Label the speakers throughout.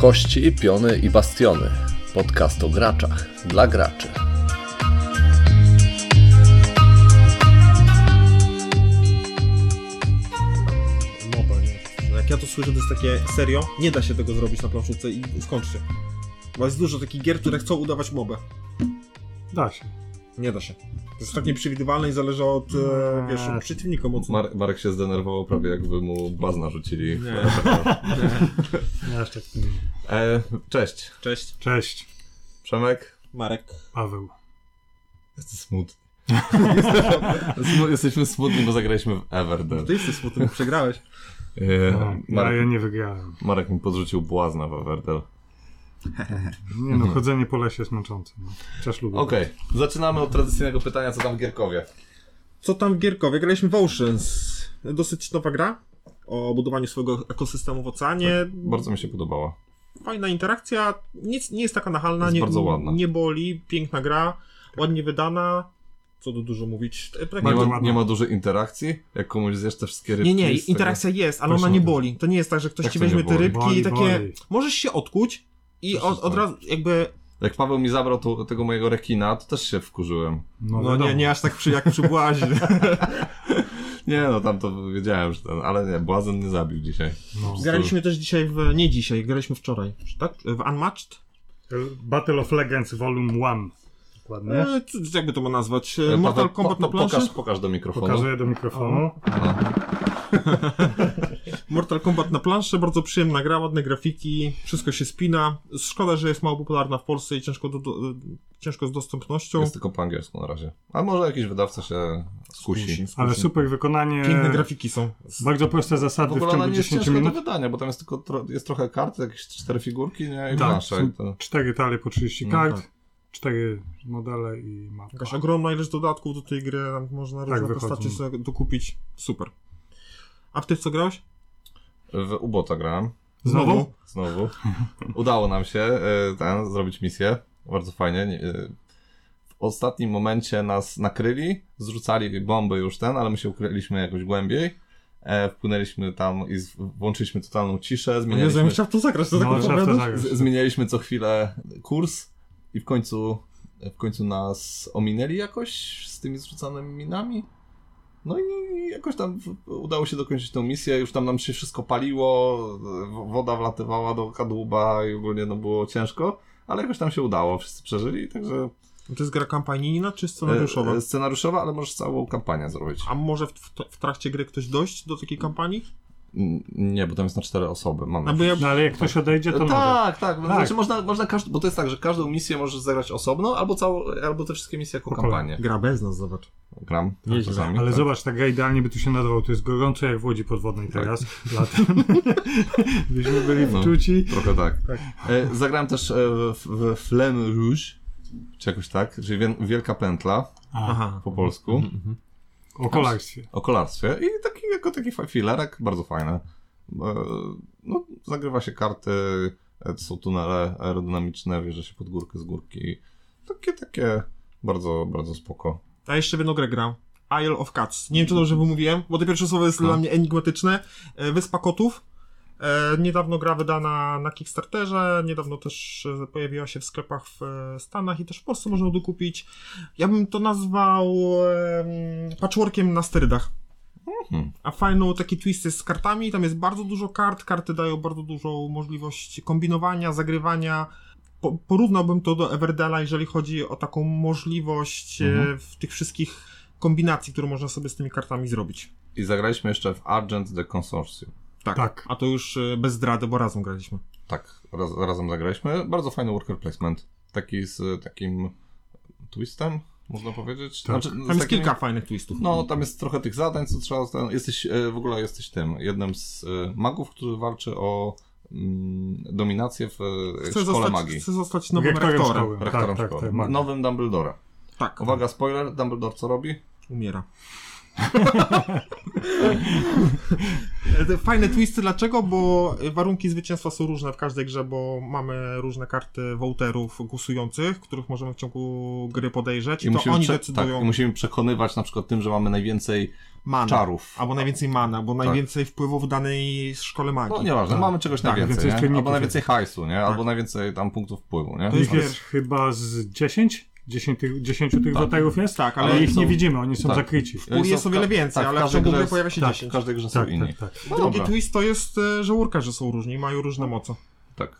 Speaker 1: Kości, piony i bastiony. Podcast o graczach dla graczy.
Speaker 2: MOBA, nie? Jak ja to słyszę, to jest takie serio, nie da się tego zrobić na planszówce i skończcie. Bo jest dużo takich gier, które chcą udawać MOBę.
Speaker 3: Da się.
Speaker 2: Nie da się. To jest tak nieprzewidywalne i zależy od, e, wiesz, od przeciwnika mocno.
Speaker 4: Mar Marek się zdenerwował prawie jakby mu bazna rzucili.
Speaker 2: Nie.
Speaker 3: Nie aż tak nie.
Speaker 4: E, cześć,
Speaker 2: Cześć.
Speaker 3: Cześć,
Speaker 4: Przemek.
Speaker 2: Marek.
Speaker 3: Paweł.
Speaker 4: Jesteś smutny. Smu- Jesteśmy smutni, bo zagraliśmy w Everdell.
Speaker 2: Ty jesteś smutny, bo przegrałeś.
Speaker 4: E,
Speaker 3: No, ja, ja
Speaker 4: Marek,
Speaker 3: nie wygrałem.
Speaker 4: Marek mi podrzucił błazna w Everdell.
Speaker 3: Nie no, chodzenie po lesie jest męczące. No. Chociaż lubię.
Speaker 4: Okej, zaczynamy od tradycyjnego pytania, co tam w Gierkowie.
Speaker 2: Co tam w Gierkowie? Graliśmy w Oceans. Dosyć nowa gra. O budowaniu swojego ekosystemu w oceanie.
Speaker 4: Bardzo mi się podobała.
Speaker 2: Fajna interakcja. Nic, nie jest taka nachalna.
Speaker 4: Jest
Speaker 2: nie,
Speaker 4: bardzo ładna.
Speaker 2: Nie boli. Piękna gra. Ładnie wydana. Co tu dużo mówić. Tak
Speaker 4: Nie ma, nie ma dużej interakcji. Jak komuś zjesz te wszystkie rybki.
Speaker 2: Nie, nie,
Speaker 4: z tego-
Speaker 2: interakcja jest, ale
Speaker 3: Proszę
Speaker 2: ona nie
Speaker 3: to.
Speaker 2: boli. To nie jest tak, że ktoś
Speaker 4: Jak
Speaker 2: ci
Speaker 4: to
Speaker 2: weźmie te rybki
Speaker 3: Boli,
Speaker 2: i takie.
Speaker 3: boli.
Speaker 2: Możesz się odkuć i od, od razu jakby.
Speaker 4: Jak Paweł mi zabrał tu, tego mojego rekina, to też się wkurzyłem.
Speaker 3: No,
Speaker 2: No, nie, nie aż tak przy, jak przy błazie.
Speaker 4: Nie no, tam to wiedziałem, że ten, ale nie, błazen nie zabił dzisiaj.
Speaker 3: No.
Speaker 2: Graliśmy też dzisiaj w. Nie dzisiaj, graliśmy wczoraj. Tak? W Unmatched?
Speaker 3: Battle of Legends Volume 1. Dokładnie.
Speaker 2: E, jakby to ma nazwać? E,
Speaker 4: Paweł,
Speaker 2: Mortal
Speaker 4: po-
Speaker 2: Kombat
Speaker 4: po-
Speaker 2: na planszy?
Speaker 4: Pokaż, pokaż do mikrofonu.
Speaker 3: Pokazuję do mikrofonu.
Speaker 2: Mortal Kombat na planszy, bardzo przyjemna gra, ładne grafiki, wszystko się spina. Szkoda, że jest mało popularna w Polsce i ciężko, do, do, ciężko z dostępnością.
Speaker 4: Jest tylko po angielsku na razie. A może jakiś wydawca się skusi.
Speaker 3: Ale super wykonanie.
Speaker 2: Piękne grafiki są.
Speaker 3: Bardzo proste
Speaker 4: W
Speaker 3: zasady w,
Speaker 4: ogóle ona
Speaker 3: ciągu
Speaker 4: nie jest
Speaker 3: 10
Speaker 4: ciężka
Speaker 3: minut.
Speaker 4: do wydania, bo tam jest tylko tro, jest trochę kart, jakieś cztery figurki, nie? I
Speaker 3: Tak,
Speaker 4: I to...
Speaker 3: cztery talie po 30
Speaker 4: No
Speaker 3: kart,
Speaker 2: tak.
Speaker 3: cztery modele i mapa.
Speaker 2: Jakaś ogromna ilość dodatków do tej gry, tam można różne
Speaker 3: wychodzą.
Speaker 2: postacie sobie dokupić. Super. A w ty w co grałeś?
Speaker 4: W Ubota grałem.
Speaker 3: Znowu?
Speaker 4: Znowu. Udało nam się e, ten, zrobić misję. Bardzo fajnie. Nie- e, W ostatnim momencie nas nakryli, zrzucali bomby już ten, ale my się ukryliśmy jakoś głębiej. E, wpłynęliśmy tam i z, włączyliśmy totalną ciszę,
Speaker 2: ja
Speaker 4: zmienialiśmy,
Speaker 2: chciał w to zagrać, to
Speaker 3: No,
Speaker 2: tak
Speaker 3: to zagrać.
Speaker 4: zmienialiśmy co chwilę kurs i w końcu, w końcu nas ominęli jakoś z tymi zrzucanymi minami. No i jakoś tam udało się dokończyć tę misję, już tam nam się wszystko paliło, woda wlatywała do kadłuba i ogólnie no było ciężko, ale jakoś tam się udało, wszyscy przeżyli, także
Speaker 2: To jest gra kampanijna czy
Speaker 4: e,
Speaker 2: scenariuszowa?
Speaker 4: e, scenariuszowa, ale możesz całą kampanię zrobić.
Speaker 2: A może w, w, w trakcie gry ktoś dojść do takiej kampanii?
Speaker 4: Nie, bo tam jest na cztery osoby, mam
Speaker 2: A bo ja,
Speaker 3: No ale jak ktoś odejdzie, to może.
Speaker 4: tak, tak,
Speaker 3: Tak.
Speaker 4: Znaczy można, można każdy, bo to jest tak, że każdą misję możesz zagrać osobno, albo całą, albo te wszystkie misje jako kampanię.
Speaker 2: gra bez nas, zobacz.
Speaker 4: Gram
Speaker 2: Nieźle.
Speaker 4: czasami.
Speaker 3: Ale
Speaker 4: tak.
Speaker 3: zobacz, ta gra idealnie by tu się nadawał. Tu jest gorąco jak w Łodzi podwodnej
Speaker 4: Tak.
Speaker 3: teraz. Latem. Byśmy byli
Speaker 4: No.
Speaker 3: wczuci.
Speaker 4: Trochę tak.
Speaker 3: Tak.
Speaker 4: E, zagrałem też e, w, w Flame Rouge, czy jakoś tak, czyli wie, Wielka Pętla
Speaker 3: Aha.
Speaker 4: po polsku,
Speaker 3: O kolarstwie.
Speaker 4: o kolarstwie i taki, jako taki filerek, bardzo fajny. E, no, zagrywa się karty, e, to są tunele aerodynamiczne, wjeżdża się pod górkę z górki. Takie, takie bardzo, bardzo spoko.
Speaker 2: A jeszcze w jedną grę gram. Isle of Cats. Nie wiem, czy dobrze wymówiłem, bo to pierwsze słowo jest
Speaker 4: No.
Speaker 2: dla mnie enigmatyczne. E, Wyspa Kotów. E, niedawno gra wydana na Kickstarterze, niedawno też e, pojawiła się w sklepach w e, Stanach i też w Polsce można dokupić. Ja bym to nazwał em, patchworkiem na sterydach.
Speaker 4: Mhm.
Speaker 2: A fajną taki twist jest z kartami, tam jest bardzo dużo kart, karty dają bardzo dużą możliwość kombinowania, zagrywania. Po, porównałbym to do Everdela, jeżeli chodzi o taką możliwość
Speaker 4: Mhm.
Speaker 2: w tych wszystkich kombinacji, które można sobie z tymi kartami zrobić.
Speaker 4: I zagraliśmy jeszcze w Argent the Consortium.
Speaker 2: Tak.
Speaker 3: Tak.
Speaker 2: A to już e, bez zdrady, bo razem graliśmy.
Speaker 4: Tak, raz, razem zagraliśmy. Bardzo fajny worker placement. Taki z takim twistem, można powiedzieć.
Speaker 3: Tak.
Speaker 4: z
Speaker 2: Tam jest
Speaker 4: takimi-
Speaker 2: kilka fajnych twistów.
Speaker 4: No, tam jest trochę tych zadań, co trzeba. Jesteś, e, w ogóle jesteś tym, jednym z e, magów, który walczy o mm, dominację w e,
Speaker 2: Chcę
Speaker 4: szkole
Speaker 2: zostać,
Speaker 4: magii.
Speaker 2: chcę zostać nowym
Speaker 3: Rektorem
Speaker 2: rektorem.
Speaker 3: szkoły.
Speaker 4: Rektorem
Speaker 3: tak,
Speaker 4: szkoły.
Speaker 3: tak, tak.
Speaker 4: Nowym Dumbledora.
Speaker 2: Tak,
Speaker 4: Uwaga, spoiler, Dumbledore co robi?
Speaker 2: umiera. Te fajne twisty, dlaczego? Bo warunki zwycięstwa są różne w każdej grze, bo mamy różne karty voterów głosujących, których możemy w ciągu gry podejrzeć i, to oni
Speaker 4: prze-
Speaker 2: decydują
Speaker 4: tak, i musimy przekonywać na przykład tym, że mamy najwięcej
Speaker 2: mana.
Speaker 4: czarów.
Speaker 2: Albo najwięcej mana, albo najwięcej wpływu w danej szkole magii.
Speaker 4: No nieważne,
Speaker 3: Tak.
Speaker 4: mamy czegoś
Speaker 2: Tak,
Speaker 4: najwięcej,
Speaker 3: więcej
Speaker 4: nie? albo najwięcej hajsu, nie? Albo najwięcej tam punktów wpływu, nie?
Speaker 2: To jest
Speaker 3: Ich jest
Speaker 2: wiesz-
Speaker 3: chyba z 10? 10 tych, 10 tych
Speaker 4: Tak.
Speaker 3: jest?
Speaker 2: Tak,
Speaker 3: ale,
Speaker 2: ale
Speaker 3: ich
Speaker 4: są-
Speaker 3: nie widzimy, oni są
Speaker 4: tak.
Speaker 3: zakryci.
Speaker 2: W puli jest o wiele więcej,
Speaker 4: tak,
Speaker 2: ale w ciągu gry pojawia się
Speaker 3: tak,
Speaker 2: 10.
Speaker 4: W każdej grze są
Speaker 3: Tak,
Speaker 4: inni.
Speaker 3: tak, tak.
Speaker 4: No
Speaker 2: Drugi
Speaker 4: dobra.
Speaker 2: twist to jest, e, że urkarze są różni, mają różne moce.
Speaker 4: Tak.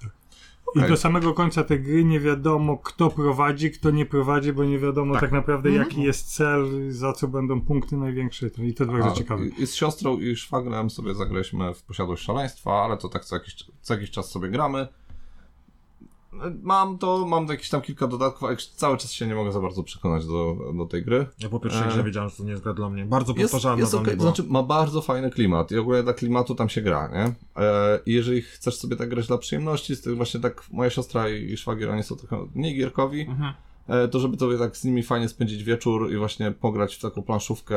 Speaker 3: I
Speaker 4: Okej.
Speaker 3: do samego końca tej gry nie wiadomo, kto prowadzi, kto nie prowadzi, bo nie wiadomo tak,
Speaker 2: Tak.
Speaker 3: naprawdę,
Speaker 2: Mhm.
Speaker 3: jaki jest cel, za co będą punkty największe. I to bardzo ciekawe.
Speaker 4: i- I z siostrą i szwagrem sobie zagraliśmy w Posiadłość Szaleństwa, ale to tak co jakiś, co jakiś czas sobie gramy. Mam to, mam jakieś tam kilka dodatków, ale cały czas się nie mogę za bardzo przekonać do, do tej gry.
Speaker 2: Ja po pierwszej
Speaker 4: E,
Speaker 2: wiedziałem, że to nie jest gra dla mnie. Bardzo
Speaker 4: Jest,
Speaker 2: powtarzalna
Speaker 4: jest to
Speaker 2: była.
Speaker 4: znaczy ma bardzo fajny klimat i ogólnie dla klimatu tam się gra, nie? E, I jeżeli chcesz sobie tak grać dla przyjemności, tych właśnie tak moja siostra i szwagier, oni są trochę mniej gierkowi,
Speaker 2: Mhm.
Speaker 4: e, to żeby sobie tak z nimi fajnie spędzić wieczór i właśnie pograć w taką planszówkę,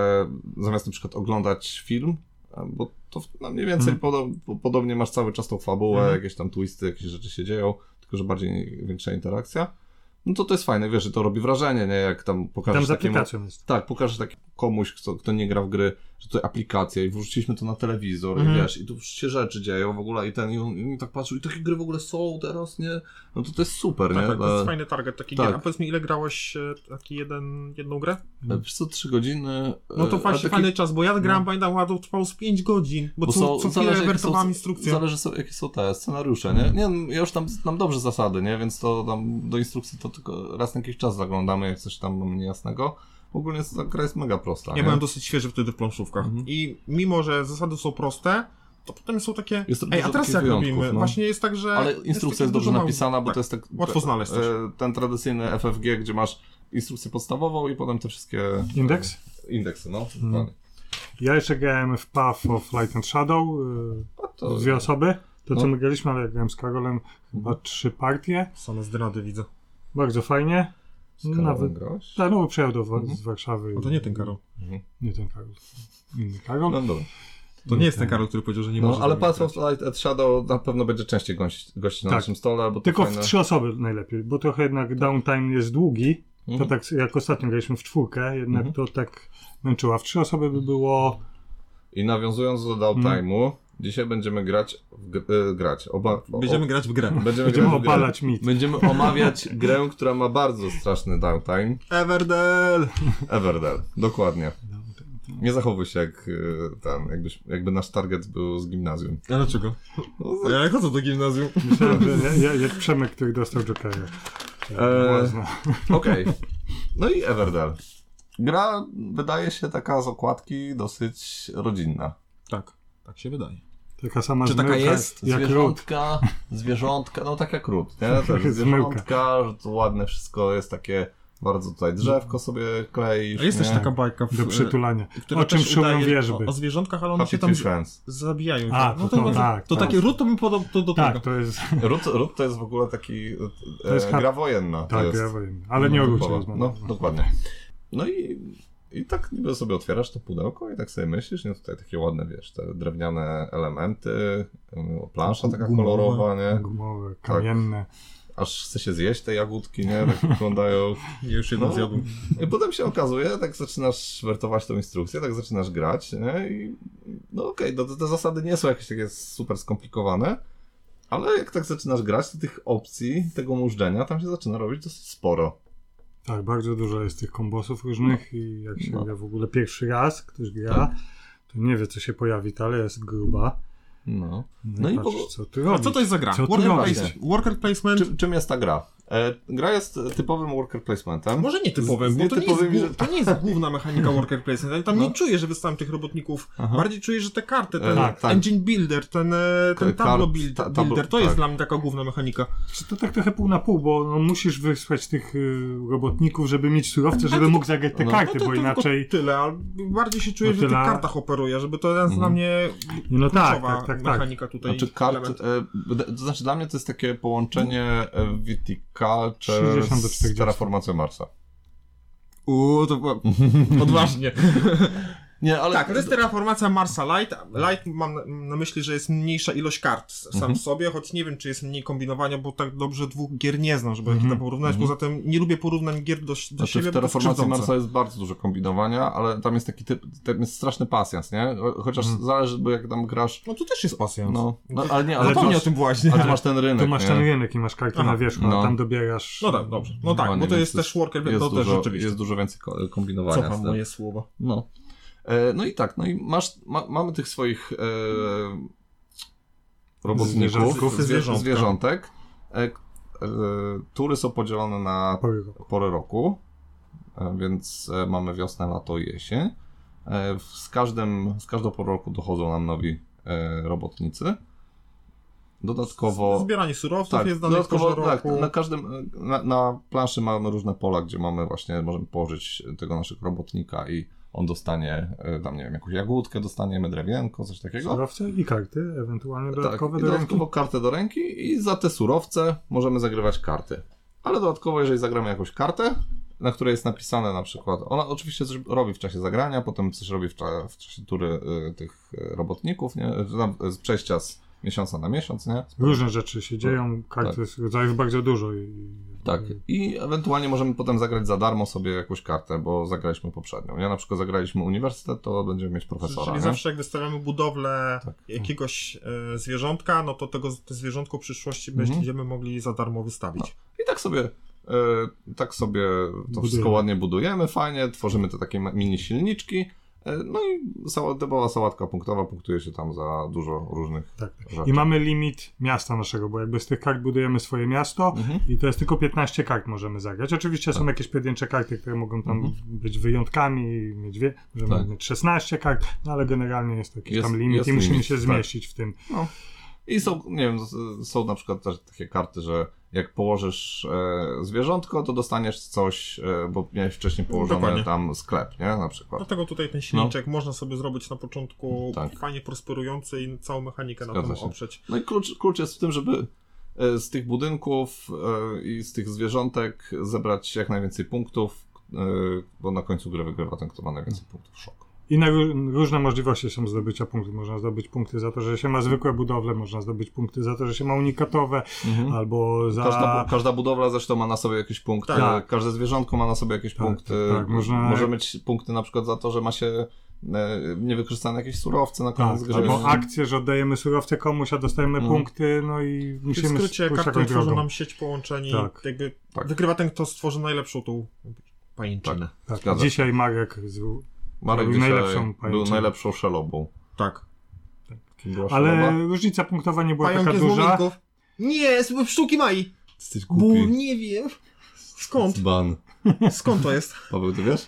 Speaker 4: zamiast na przykład oglądać film, e, bo to no, mniej więcej po- podobnie masz cały czas tą fabułę,
Speaker 2: Mhm.
Speaker 4: jakieś tam twisty, jakieś rzeczy się dzieją, tylko że bardziej większa interakcja. No to to jest fajne, wiesz, że to robi wrażenie, nie? Jak tam pokażesz
Speaker 3: Tam z
Speaker 4: takiemu-
Speaker 3: jest.
Speaker 4: tak, pokażesz tak komuś, kto, kto nie gra w gry, to aplikacja i wrzuciliśmy to na telewizor
Speaker 2: Mhm.
Speaker 4: i wiesz, i tu się rzeczy dzieją w ogóle i ten, i on, i on tak patrzył, i takie gry w ogóle są teraz, nie? No to to jest super,
Speaker 2: Tak,
Speaker 4: nie?
Speaker 2: tak, to jest fajny target taki
Speaker 4: Tak.
Speaker 2: gier. A powiedz mi, ile grałeś e, taki jeden, jedną grę?
Speaker 4: E, Wiesz co, trzy godziny...
Speaker 2: No to
Speaker 4: e,
Speaker 2: właśnie
Speaker 4: taki-
Speaker 2: fajny czas, bo ja grałem,
Speaker 4: no.
Speaker 2: pamiętam, ładów trwał z 5 godzin, bo,
Speaker 4: Bo
Speaker 2: co,
Speaker 4: są-
Speaker 2: co chwilę
Speaker 4: są-
Speaker 2: instrukcję.
Speaker 4: Zależy, są, jakie są te scenariusze, nie? Nie, ja już tam znam dobrze zasady, nie? Więc to tam do instrukcji to tylko raz na jakiś czas zaglądamy, jak coś tam mamy niejasnego. Ogólnie ta gra jest mega prosta,
Speaker 2: Ja
Speaker 4: nie?
Speaker 2: byłem dosyć świeży wtedy w planszówkach.
Speaker 4: Mhm.
Speaker 2: I mimo, że zasady są proste, to potem są takie.
Speaker 4: Jest to
Speaker 2: Ej, a teraz jak
Speaker 4: wyjątków,
Speaker 2: robimy?
Speaker 4: no.
Speaker 2: Właśnie jest tak, że.
Speaker 4: Ale
Speaker 2: jest
Speaker 4: instrukcja
Speaker 2: takie
Speaker 4: jest dobrze napisana, bo
Speaker 2: tak,
Speaker 4: to jest tak...
Speaker 2: Łatwo znaleźć też.
Speaker 4: e, Ten tradycyjny FFG, gdzie masz instrukcję podstawową i potem te wszystkie...
Speaker 3: Indeks?
Speaker 4: Indeksy, no.
Speaker 2: Mhm.
Speaker 4: dokładnie.
Speaker 3: Ja jeszcze grałem w Path of Light and Shadow, y,
Speaker 4: to...
Speaker 3: dwie osoby. To, co
Speaker 4: No.
Speaker 3: my graliśmy, ale ja grałem z Karolem chyba trzy partie.
Speaker 2: Same zdrady widzę.
Speaker 3: Bardzo fajnie.
Speaker 4: Z
Speaker 3: Nawet-
Speaker 4: grałeś?
Speaker 3: Tak, no przyjechał do,
Speaker 4: Mhm.
Speaker 3: z Warszawy.
Speaker 2: No to nie ten Karol.
Speaker 4: Mhm.
Speaker 3: Nie ten Karol. Inny Karol.
Speaker 4: No dobra.
Speaker 2: To nie jest ten Karol, który powiedział, że nie
Speaker 4: No,
Speaker 2: może.
Speaker 4: ale Path of Light and Shadow na pewno będzie częściej gość, gości na
Speaker 3: Tak.
Speaker 4: naszym stole, bo
Speaker 3: Tylko
Speaker 4: fajne...
Speaker 3: w trzy osoby najlepiej, bo trochę jednak downtime jest długi. To
Speaker 4: Mhm.
Speaker 3: tak jak ostatnio graliśmy w czwórkę, jednak
Speaker 4: Mhm.
Speaker 3: to tak męczyło. A w trzy osoby by było.
Speaker 4: I nawiązując do downtime'u, dzisiaj będziemy grać, w e, grać, oba... o-
Speaker 2: Będziemy grać w grę.
Speaker 4: będziemy,
Speaker 3: Będziemy
Speaker 4: grać
Speaker 3: mit.
Speaker 4: Będziemy omawiać grę, która ma bardzo straszny downtime.
Speaker 2: Everdell!
Speaker 4: Everdell, dokładnie. Nie zachowuj się jak e, ten, jakbyś, jakby nasz target był z gimnazjum.
Speaker 2: A dlaczego?
Speaker 4: No,
Speaker 2: Ja chodzę do gimnazjum.
Speaker 3: Myślałem, że ja, ja, jak Przemek, który dostał Jokera.
Speaker 4: Eee. Okej. No i Everdell. Gra wydaje się taka z okładki dosyć rodzinna.
Speaker 2: Tak, tak się wydaje.
Speaker 3: Taka sama
Speaker 2: Czy taka jest?
Speaker 3: Jak
Speaker 4: zwierzątka, zwierzątka, no tak jak ród, nie? Też zwierzątka, że to ładne wszystko jest takie, bardzo tutaj drzewko sobie kleisz,
Speaker 2: A jest też
Speaker 4: nie?
Speaker 2: taka bajka, w,
Speaker 3: Do przytulania.
Speaker 2: która
Speaker 3: O czym
Speaker 2: też
Speaker 3: szumią wierzby.
Speaker 2: O, o zwierzątkach, ale one
Speaker 4: Happy
Speaker 2: się tam
Speaker 4: Friends.
Speaker 2: zabijają.
Speaker 3: A,
Speaker 2: no
Speaker 3: to
Speaker 2: to,
Speaker 3: to, tak,
Speaker 2: to
Speaker 3: tak.
Speaker 2: takie ród to bym podał to do
Speaker 3: Tak,
Speaker 2: tego.
Speaker 3: to jest.
Speaker 4: Ród, ród to jest w ogóle taki, e,
Speaker 3: To jest
Speaker 4: gra wojenna. to
Speaker 3: Tak,
Speaker 4: jest,
Speaker 3: ja wiem. Ale nie o rucie
Speaker 4: typowa.
Speaker 3: rozmawiam.
Speaker 4: No, dokładnie. No i, i tak niby sobie otwierasz to pudełko i tak sobie myślisz, nie? Tutaj takie ładne, wiesz, te drewniane elementy, plansza taka
Speaker 2: Gumowe.
Speaker 4: kolorowa, nie?
Speaker 3: Gumowe, kamienne.
Speaker 4: Aż chce się zjeść te jagódki, nie? Tak wyglądają.
Speaker 2: Ja już jedną
Speaker 4: No.
Speaker 2: zjadłem.
Speaker 4: I potem się okazuje, tak zaczynasz wertować tą instrukcję, tak zaczynasz grać, nie? I no okej, no, te, te zasady nie są jakieś takie super skomplikowane, ale jak tak zaczynasz grać, to tych opcji, tego mużdżenia tam się zaczyna robić dosyć sporo.
Speaker 3: Tak, bardzo dużo jest tych kombosów różnych i jak się
Speaker 4: No.
Speaker 3: gra w ogóle pierwszy raz, ktoś gra,
Speaker 4: Tak.
Speaker 3: to nie wie co się pojawi, ta, ale jest gruba.
Speaker 4: No.
Speaker 3: No,
Speaker 4: No
Speaker 3: i patrz,
Speaker 4: po-
Speaker 3: co ty
Speaker 2: A
Speaker 3: robisz.
Speaker 2: co to jest za gra?
Speaker 3: Co
Speaker 2: Worker, worker placement?
Speaker 4: Czym, czym jest ta gra? E, gra jest typowym worker placementem.
Speaker 2: Może nie typowym, bo to nie, jest, to nie jest główna mechanika worker placement. Ja tam
Speaker 4: No.
Speaker 2: nie czuję, że wystawiam tych robotników.
Speaker 4: Aha.
Speaker 2: Bardziej czuję, że te karty, ten
Speaker 4: E, tak.
Speaker 2: engine builder, ten, e, ten
Speaker 4: Kart-
Speaker 2: tableau
Speaker 4: ta-
Speaker 2: builder, to jest
Speaker 4: tak.
Speaker 2: dla mnie taka główna mechanika.
Speaker 3: Czy to tak trochę pół na pół, bo no, musisz wysłać tych y, robotników, żeby mieć surowce, żeby mógł zagrać te
Speaker 4: no,
Speaker 3: karty,
Speaker 2: No to,
Speaker 3: bo inaczej...
Speaker 2: tylko tyle, ale bardziej się czuję,
Speaker 3: No
Speaker 2: że w tych kartach operuję, żeby to jest dla
Speaker 4: Mhm.
Speaker 2: mnie
Speaker 3: No tak,
Speaker 2: kluczowa
Speaker 3: tak, tak, tak.
Speaker 2: mechanika tutaj.
Speaker 4: Znaczy kart, e, to znaczy dla mnie to jest takie połączenie Viticulture
Speaker 3: 60 do
Speaker 4: z
Speaker 3: 40.
Speaker 4: terraformacją Marsa.
Speaker 2: Uuu, to była... odważnie.
Speaker 4: Nie, ale...
Speaker 2: Tak, to jest terraformacja Marsa Light. Light mam na, myśli, że jest mniejsza ilość kart sam
Speaker 4: Mhm.
Speaker 2: w sobie, choć nie wiem, czy jest mniej kombinowania, bo tak dobrze dwóch gier nie znam, żeby
Speaker 3: Mhm.
Speaker 2: to porównać. Poza tym nie lubię porównań gier do, do
Speaker 4: Znaczy
Speaker 2: siebie,
Speaker 4: w
Speaker 2: to
Speaker 4: Terraformacji. Marsa jest bardzo dużo kombinowania, ale tam jest taki typ, tam jest straszny pasjans, nie? Chociaż
Speaker 3: Mhm.
Speaker 4: zależy, bo jak tam grasz,
Speaker 2: No tu też jest pasjans.
Speaker 4: no, no ale nie,
Speaker 2: ale
Speaker 4: ale,
Speaker 2: to
Speaker 4: ty
Speaker 2: nie o
Speaker 4: masz,
Speaker 2: tym właśnie.
Speaker 4: ale ty masz ten rynek,
Speaker 3: Tu masz
Speaker 4: nie?
Speaker 3: ten rynek i masz karty
Speaker 2: Aha.
Speaker 3: na wierzchu,
Speaker 4: No.
Speaker 3: a tam dobierasz...
Speaker 2: No tak, dobrze. No tak,
Speaker 4: No,
Speaker 2: bo to jest też worker, to też rzeczywiście.
Speaker 4: jest dużo więcej ko- kombinowania.
Speaker 2: Cofam moje słowa.
Speaker 4: No. E, no i tak, no i masz, ma, mamy tych swoich e, robotników,
Speaker 3: Zwierzątków.
Speaker 4: zwierzątek. E, e, tury są podzielone na
Speaker 3: Pory roku.
Speaker 4: e, więc e, mamy wiosnę, lato i jesień. Z, każdym, z każdą porą roku dochodzą nam nowi robotnicy. Dodatkowo...
Speaker 2: Zbieranie surowców
Speaker 4: Tak,
Speaker 2: jest dane
Speaker 4: dodatkowo tak, na każdym, na, na planszy mamy różne pola, gdzie mamy właśnie, możemy położyć tego naszego robotnika i on dostanie, e, tam nie wiem, jakąś jagódkę, dostaniemy drewienko, coś takiego.
Speaker 3: Surowce i karty, ewentualnie
Speaker 4: Tak,
Speaker 3: dodatkowe
Speaker 4: i
Speaker 3: do ręki.
Speaker 4: dodatkowo kartę do ręki i za te surowce możemy zagrywać karty. Ale dodatkowo, jeżeli zagramy jakąś kartę, na której jest napisane na przykład, ona oczywiście coś robi w czasie zagrania, potem coś robi w, cza, w czasie tury y, tych y, robotników, nie? Tam, z przejścia z miesiąca na miesiąc, nie?
Speaker 3: Różne rzeczy się dzieją, kart
Speaker 4: Tak.
Speaker 3: jest rodzajów bardzo dużo. I,
Speaker 4: Tak. I ewentualnie możemy potem zagrać za darmo sobie jakąś kartę, bo zagraliśmy poprzednią. Ja na przykład zagraliśmy uniwersytet, to będziemy mieć profesora.
Speaker 2: Czyli
Speaker 4: nie?
Speaker 2: zawsze jak wystawiamy budowlę
Speaker 4: Tak.
Speaker 2: jakiegoś e, zwierzątka, no to tego te zwierzątko w przyszłości
Speaker 4: Mhm.
Speaker 2: będziemy mogli za darmo wystawić.
Speaker 4: I tak sobie, e, tak sobie to
Speaker 3: Budujemy.
Speaker 4: wszystko ładnie budujemy, fajnie, tworzymy te takie mini silniczki. E, No i sała, typowa sałatka punktowa punktuje się tam za dużo różnych
Speaker 3: Tak.
Speaker 4: rzeczy.
Speaker 3: I mamy limit miasta naszego, bo jakby z tych kart budujemy swoje miasto
Speaker 4: Mhm.
Speaker 3: i to jest tylko 15 kart możemy zagrać. Oczywiście są jakieś pojedyncze karty, które mogą tam
Speaker 4: Mhm.
Speaker 3: być wyjątkami, mieć wie, możemy
Speaker 4: Tak.
Speaker 3: mieć 16 kart, no ale generalnie jest jakiś
Speaker 4: Jest-
Speaker 3: tam limit i musimy
Speaker 4: limit,
Speaker 3: się
Speaker 4: tak.
Speaker 3: zmieścić w tym.
Speaker 4: No. I są, nie wiem, są na przykład też takie karty, że jak położysz e, zwierzątko, to dostaniesz coś, e, bo miałeś wcześniej położony
Speaker 2: Dokładnie.
Speaker 4: tam sklep, nie? Na przykład.
Speaker 2: Dlatego tutaj ten silniczek można sobie zrobić na początku
Speaker 4: Tak.
Speaker 2: fajnie prosperujący i całą mechanikę na
Speaker 4: Zgadza
Speaker 2: tym
Speaker 4: się.
Speaker 2: oprzeć.
Speaker 4: No i klucz, klucz jest w tym, żeby e, z tych budynków e, i z tych zwierzątek zebrać jak najwięcej punktów, e, bo na końcu gry wygrywa ten, kto ma najwięcej punktów. Szok.
Speaker 3: I na ró- różne możliwości są zdobycia punktów. Można zdobyć punkty za to, że się ma zwykłe budowle, można zdobyć punkty za to, że się ma unikatowe, albo za...
Speaker 4: Każda, każda budowla zresztą ma na sobie jakieś punkty,
Speaker 3: Tak.
Speaker 4: każde zwierzątko ma na sobie jakieś
Speaker 3: Tak,
Speaker 4: punkty.
Speaker 3: tak, tak, można-
Speaker 4: Może mieć punkty na przykład za to, że ma się e, niewykorzystane jakieś surowce na koniec
Speaker 3: Tak,
Speaker 4: gry.
Speaker 3: albo akcje, że oddajemy surowce komuś, a dostajemy
Speaker 4: Mhm.
Speaker 3: punkty, no i
Speaker 2: W
Speaker 3: musimy
Speaker 2: skrócie
Speaker 3: pójść
Speaker 2: karty
Speaker 3: jakąś
Speaker 2: tworzą
Speaker 3: drogą.
Speaker 2: nam sieć połączeń
Speaker 3: Tak.
Speaker 2: jakby
Speaker 4: Tak.
Speaker 2: wygrywa ten, kto stworzy najlepszą tą pajęczynę.
Speaker 3: Tak.
Speaker 4: Się.
Speaker 3: Dzisiaj Marek z...
Speaker 4: Marek
Speaker 3: był najlepszą
Speaker 4: był najlepszą szelobą.
Speaker 2: Tak.
Speaker 4: Była
Speaker 3: Ale
Speaker 4: szeloba?
Speaker 3: różnica punktowa nie była
Speaker 2: Pająk
Speaker 3: taka
Speaker 2: jest
Speaker 3: duża.
Speaker 2: muminków. Nie, z sztuki Mai.
Speaker 4: Jesteś
Speaker 2: Bo
Speaker 4: głupi.
Speaker 2: nie wiem. Skąd?
Speaker 4: Ban.
Speaker 2: Skąd to jest?
Speaker 4: Paweł, ty wiesz?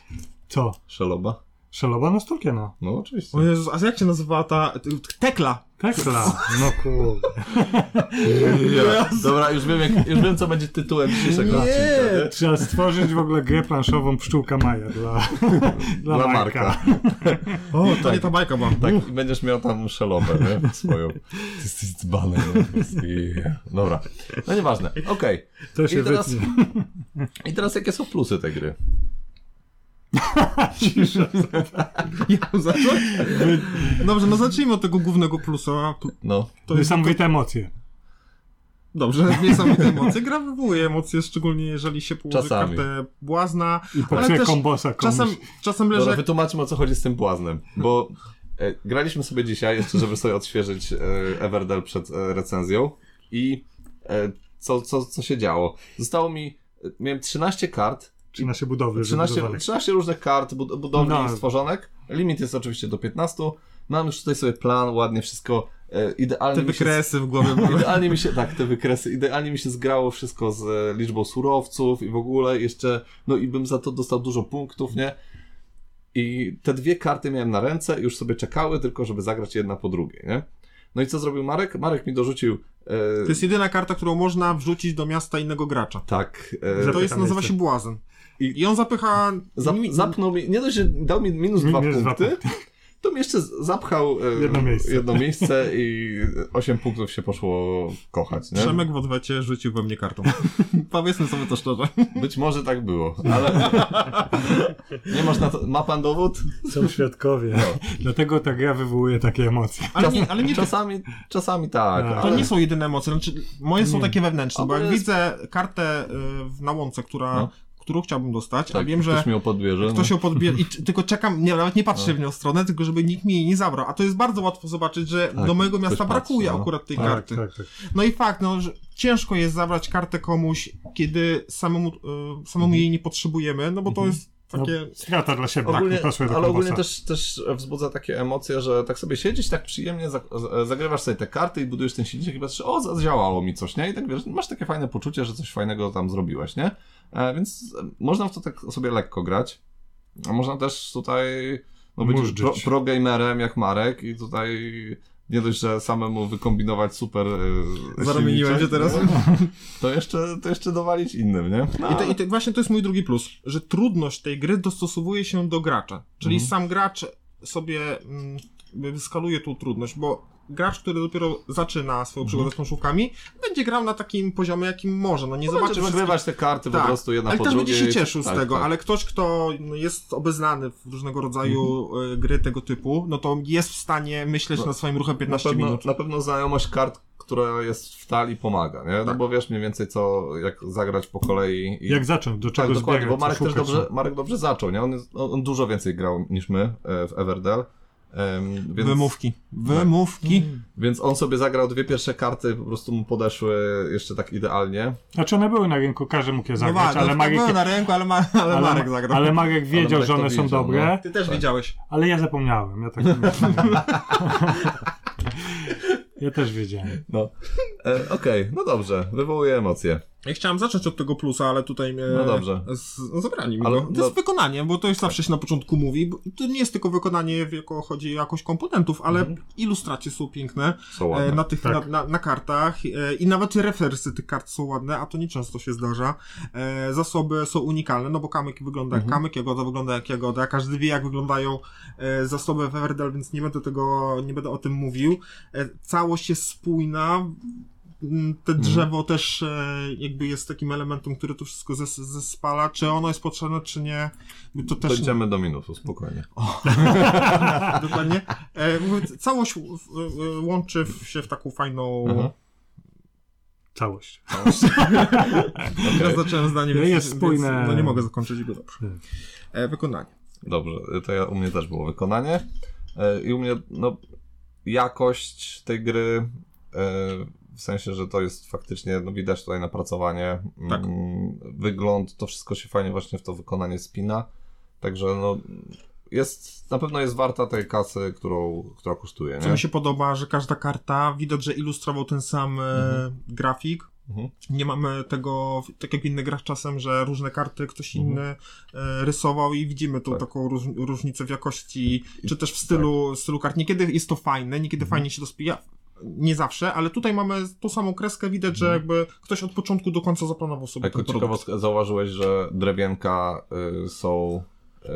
Speaker 3: Co?
Speaker 4: Szeloba?
Speaker 3: Szeloba no z Tolkiena.
Speaker 4: No oczywiście.
Speaker 2: O Jezus, a jak się nazywała ta... Tekla.
Speaker 3: Tekla. No kurde.
Speaker 4: Ja. Dobra, już wiem, jak, już wiem, co będzie tytułem dzisiejszego
Speaker 2: Nie.
Speaker 4: odcinka. nie?
Speaker 3: Trzeba stworzyć w ogóle grę planszową Pszczółka Maja dla, dla,
Speaker 4: Dla
Speaker 3: Marka.
Speaker 4: Marka.
Speaker 2: O, to
Speaker 4: tak.
Speaker 2: nie ta bajka była.
Speaker 4: Tak, i będziesz miał tam szelobę, nie? Swoją. Ty jesteś dzbany. Dobra. No nieważne. Okej.
Speaker 3: To się
Speaker 4: I teraz-
Speaker 3: wytnie.
Speaker 4: I teraz jakie są plusy tej gry?
Speaker 2: Ja zacząłem? Dobrze, no zacznijmy od tego głównego plusa.
Speaker 4: No.
Speaker 2: To jest
Speaker 3: Niesamowite emocje.
Speaker 2: Dobrze, niesamowite emocje. Gra wywołuje emocje, szczególnie jeżeli się położy
Speaker 4: Czasami.
Speaker 2: kartę błazna.
Speaker 3: I popsuje
Speaker 2: też
Speaker 3: kombosa komuś.
Speaker 2: Czasem, czasem leży...
Speaker 4: Dobra, wytłumaczmy o co chodzi z tym błaznem, bo e, graliśmy sobie dzisiaj, jeszcze żeby sobie odświeżyć e, Everdell przed e, recenzją i e, co, co, co się działo? Zostało mi, e, miałem 13 kart,
Speaker 3: Czy nasze budowle
Speaker 4: 13,
Speaker 3: wybudowane.
Speaker 4: 13 różnych kart, bud budowli
Speaker 3: No.
Speaker 4: i stworzonek, limit jest oczywiście do 15, mam już tutaj sobie plan, ładnie wszystko, e, idealnie
Speaker 2: Te
Speaker 4: mi się
Speaker 2: wykresy w głowie.
Speaker 4: Idealnie mi się, tak, te wykresy, idealnie mi się zgrało wszystko z e, liczbą surowców i w ogóle jeszcze, no i bym za to dostał dużo punktów, nie? I te dwie karty miałem na ręce, już sobie czekały, tylko żeby zagrać jedna po drugiej, nie? No i co zrobił Marek? Marek mi dorzucił, e,
Speaker 2: To jest jedyna karta, którą można wrzucić do miasta innego gracza.
Speaker 4: tak, e,
Speaker 2: To jest, nazywa się błazen.
Speaker 4: I-
Speaker 2: I on zapycha...
Speaker 4: zap, zapnął mi, nie dość, że dał mi minus
Speaker 3: Mi-
Speaker 4: dwa punkty, to mi jeszcze zapchał e,
Speaker 3: Jedno miejsce.
Speaker 4: jedno miejsce i 8 punktów się poszło kochać. Nie?
Speaker 2: Przemek w odwecie rzucił we mnie kartą. Powiedzmy sobie to szczerze.
Speaker 4: Być może tak było, ale nie masz na to, ma pan dowód?
Speaker 3: Są świadkowie. Dlatego ta gra wywołuje takie emocje.
Speaker 2: Ale nie, ale nie
Speaker 4: czasami, czasami tak,
Speaker 3: A,
Speaker 2: To
Speaker 4: ale
Speaker 2: nie są jedyne emocje, znaczy moje są
Speaker 3: Nie.
Speaker 2: takie wewnętrzne, bo
Speaker 4: Ale
Speaker 2: jak
Speaker 4: jest-
Speaker 2: widzę kartę y, w na łące, która,
Speaker 4: No.
Speaker 2: Którą chciałbym dostać, a
Speaker 4: tak,
Speaker 2: wiem, że
Speaker 4: ktoś mi ją podbierze.
Speaker 2: ktoś
Speaker 4: no.
Speaker 2: ją podbierze i c- tylko czekam, nie, nawet nie patrzę w nią stronę, tylko żeby nikt mi jej nie zabrał, a to jest bardzo łatwo zobaczyć, że
Speaker 4: Tak,
Speaker 2: do mojego miasta
Speaker 4: patrzy,
Speaker 2: brakuje
Speaker 4: no.
Speaker 2: akurat tej
Speaker 3: Tak,
Speaker 2: karty.
Speaker 3: tak, tak.
Speaker 2: No i fakt, no, że ciężko jest zabrać kartę komuś, kiedy samemu, y, samemu
Speaker 4: Mhm.
Speaker 2: jej nie potrzebujemy, no bo to jest takie...
Speaker 3: No, strata dla siebie.
Speaker 4: Ogólnie,
Speaker 3: tak, pasuje do
Speaker 4: ale ogólnie też, też wzbudza takie emocje, że tak sobie siedzisz, tak przyjemnie zagrywasz sobie te karty i budujesz ten silnik i patrzysz, o, zadziałało mi coś, nie? I tak wiesz, masz takie fajne poczucie, że coś fajnego tam zrobiłeś, nie? E, więc e, można w to tak sobie lekko grać. A można też tutaj no, być pro, pro gamerem jak Marek i tutaj nie dość, że samemu wykombinować super
Speaker 2: Zaramieniłem
Speaker 4: silniczek,
Speaker 2: się teraz.
Speaker 4: nie? To jeszcze, to jeszcze dowalić innym, nie? No,
Speaker 2: I, i właśnie to jest mój drugi plus, że trudność tej gry dostosowuje się do gracza. Czyli
Speaker 4: Mhm.
Speaker 2: sam gracz sobie mm, skaluje tą trudność, bo gracz, który dopiero zaczyna swoją przygodę z planszówkami, będzie grał na takim poziomie, jakim może. No nie zobaczy
Speaker 4: wygrywać te karty po
Speaker 2: Tak,
Speaker 4: prostu jedna
Speaker 2: ale
Speaker 4: po
Speaker 2: też
Speaker 4: drugiej.
Speaker 2: będzie się cieszył z
Speaker 4: Tak,
Speaker 2: tego,
Speaker 4: tak.
Speaker 2: ale ktoś, kto no, jest obeznany w różnego rodzaju y, gry tego typu, no to jest w stanie myśleć
Speaker 4: No,
Speaker 2: nad swoim ruchem
Speaker 4: na
Speaker 2: 15
Speaker 4: pewno,
Speaker 2: minut.
Speaker 4: na pewno znajomość kart, która jest w talii pomaga, nie? No
Speaker 2: Tak.
Speaker 4: bo wiesz mniej więcej co, jak zagrać po kolei. I...
Speaker 3: Jak zacząć, do czego
Speaker 4: tak, dokładnie,
Speaker 3: zbiegać,
Speaker 4: bo Marek też dobrze,
Speaker 3: no.
Speaker 4: Marek dobrze zaczął, nie? On, jest, on, on dużo więcej grał niż my e, w Everdell. Więc,
Speaker 2: Wymówki. Wymówki.
Speaker 4: więc on sobie zagrał dwie pierwsze karty, po prostu mu podeszły jeszcze tak idealnie.
Speaker 3: Znaczy one były na rynku, każdy mógł je
Speaker 2: No
Speaker 3: zagrać,
Speaker 2: wa-
Speaker 3: ale
Speaker 2: no,
Speaker 3: Marek,
Speaker 2: były na ręku, ale, ma, ale,
Speaker 3: ale,
Speaker 2: Marek zagrał.
Speaker 3: ale Marek wiedział,
Speaker 4: Marek
Speaker 3: że one są
Speaker 4: wiedział,
Speaker 3: dobre,
Speaker 2: Ty też
Speaker 4: Tak.
Speaker 2: wiedziałeś.
Speaker 3: ale ja zapomniałem. Ja, tak, ja też wiedziałem.
Speaker 4: No. E, Okej, no dobrze, wywołuje emocje.
Speaker 2: Ja chciałem zacząć od tego plusa, ale tutaj mnie
Speaker 4: No dobrze.
Speaker 2: Z, no zabrali mi
Speaker 4: Ale-
Speaker 2: go. To
Speaker 4: no-
Speaker 2: jest wykonanie, bo to jest zawsze się na początku mówi. To nie jest tylko wykonanie, jako chodzi o jakość komponentów, ale
Speaker 4: Mhm.
Speaker 2: ilustracje są piękne
Speaker 4: Są ładne.
Speaker 2: e, na tych
Speaker 3: Tak.
Speaker 2: na, na, na kartach e, i nawet refersy tych kart są ładne, a to nieczęsto się zdarza. E, zasoby są unikalne, no bo kamyk wygląda
Speaker 4: Mhm.
Speaker 2: jak kamyk, jagoda wygląda jak jagoda. Każdy wie, jak wyglądają e, zasoby w Everdell, więc nie będę tego, nie będę o tym mówił. E, całość jest spójna. Mm, Te drzewo też e, jakby jest takim elementem, który to wszystko zes, zespala. Czy ono jest potrzebne, czy nie? To też
Speaker 4: Dojdziemy do minusu, spokojnie.
Speaker 2: dokładnie. E, całość w, w, łączy w- się w taką fajną.
Speaker 4: Mhm.
Speaker 3: Całość.
Speaker 2: Ja zacząłem zdanie,
Speaker 3: No
Speaker 2: więc,
Speaker 3: jest
Speaker 2: więc
Speaker 3: spójne.
Speaker 2: no nie mogę zakończyć go dobrze.
Speaker 3: Hmm.
Speaker 2: E, wykonanie.
Speaker 4: Dobrze, to ja, u mnie też było wykonanie. E, I u mnie, no, jakość tej gry, e, w sensie, że to jest faktycznie, no widać tutaj napracowanie,
Speaker 2: Tak.
Speaker 4: mm, wygląd, to wszystko się fajnie właśnie w to wykonanie spina. Także, no, jest, na pewno jest warta tej kasy, którą, która kosztuje,
Speaker 2: Co
Speaker 4: nie?
Speaker 2: mi się podoba, że każda karta, widać, że ilustrował ten sam e, grafik.
Speaker 4: Mhm.
Speaker 2: Nie mamy tego, tak jak w innych grach czasem, że różne karty ktoś
Speaker 4: Mhm.
Speaker 2: inny e, rysował i widzimy tą
Speaker 4: Tak.
Speaker 2: taką róż, różnicę w jakości, czy też w stylu, stylu kart. Niekiedy jest to fajne, niekiedy
Speaker 4: Mhm.
Speaker 2: fajnie się to spija. Nie zawsze, ale tutaj mamy tą samą kreskę, widać, że
Speaker 4: Mhm.
Speaker 2: jakby ktoś od początku do końca zaplanował sobie
Speaker 4: Jako
Speaker 2: ten produkt.
Speaker 4: zauważyłeś, że drewienka y, są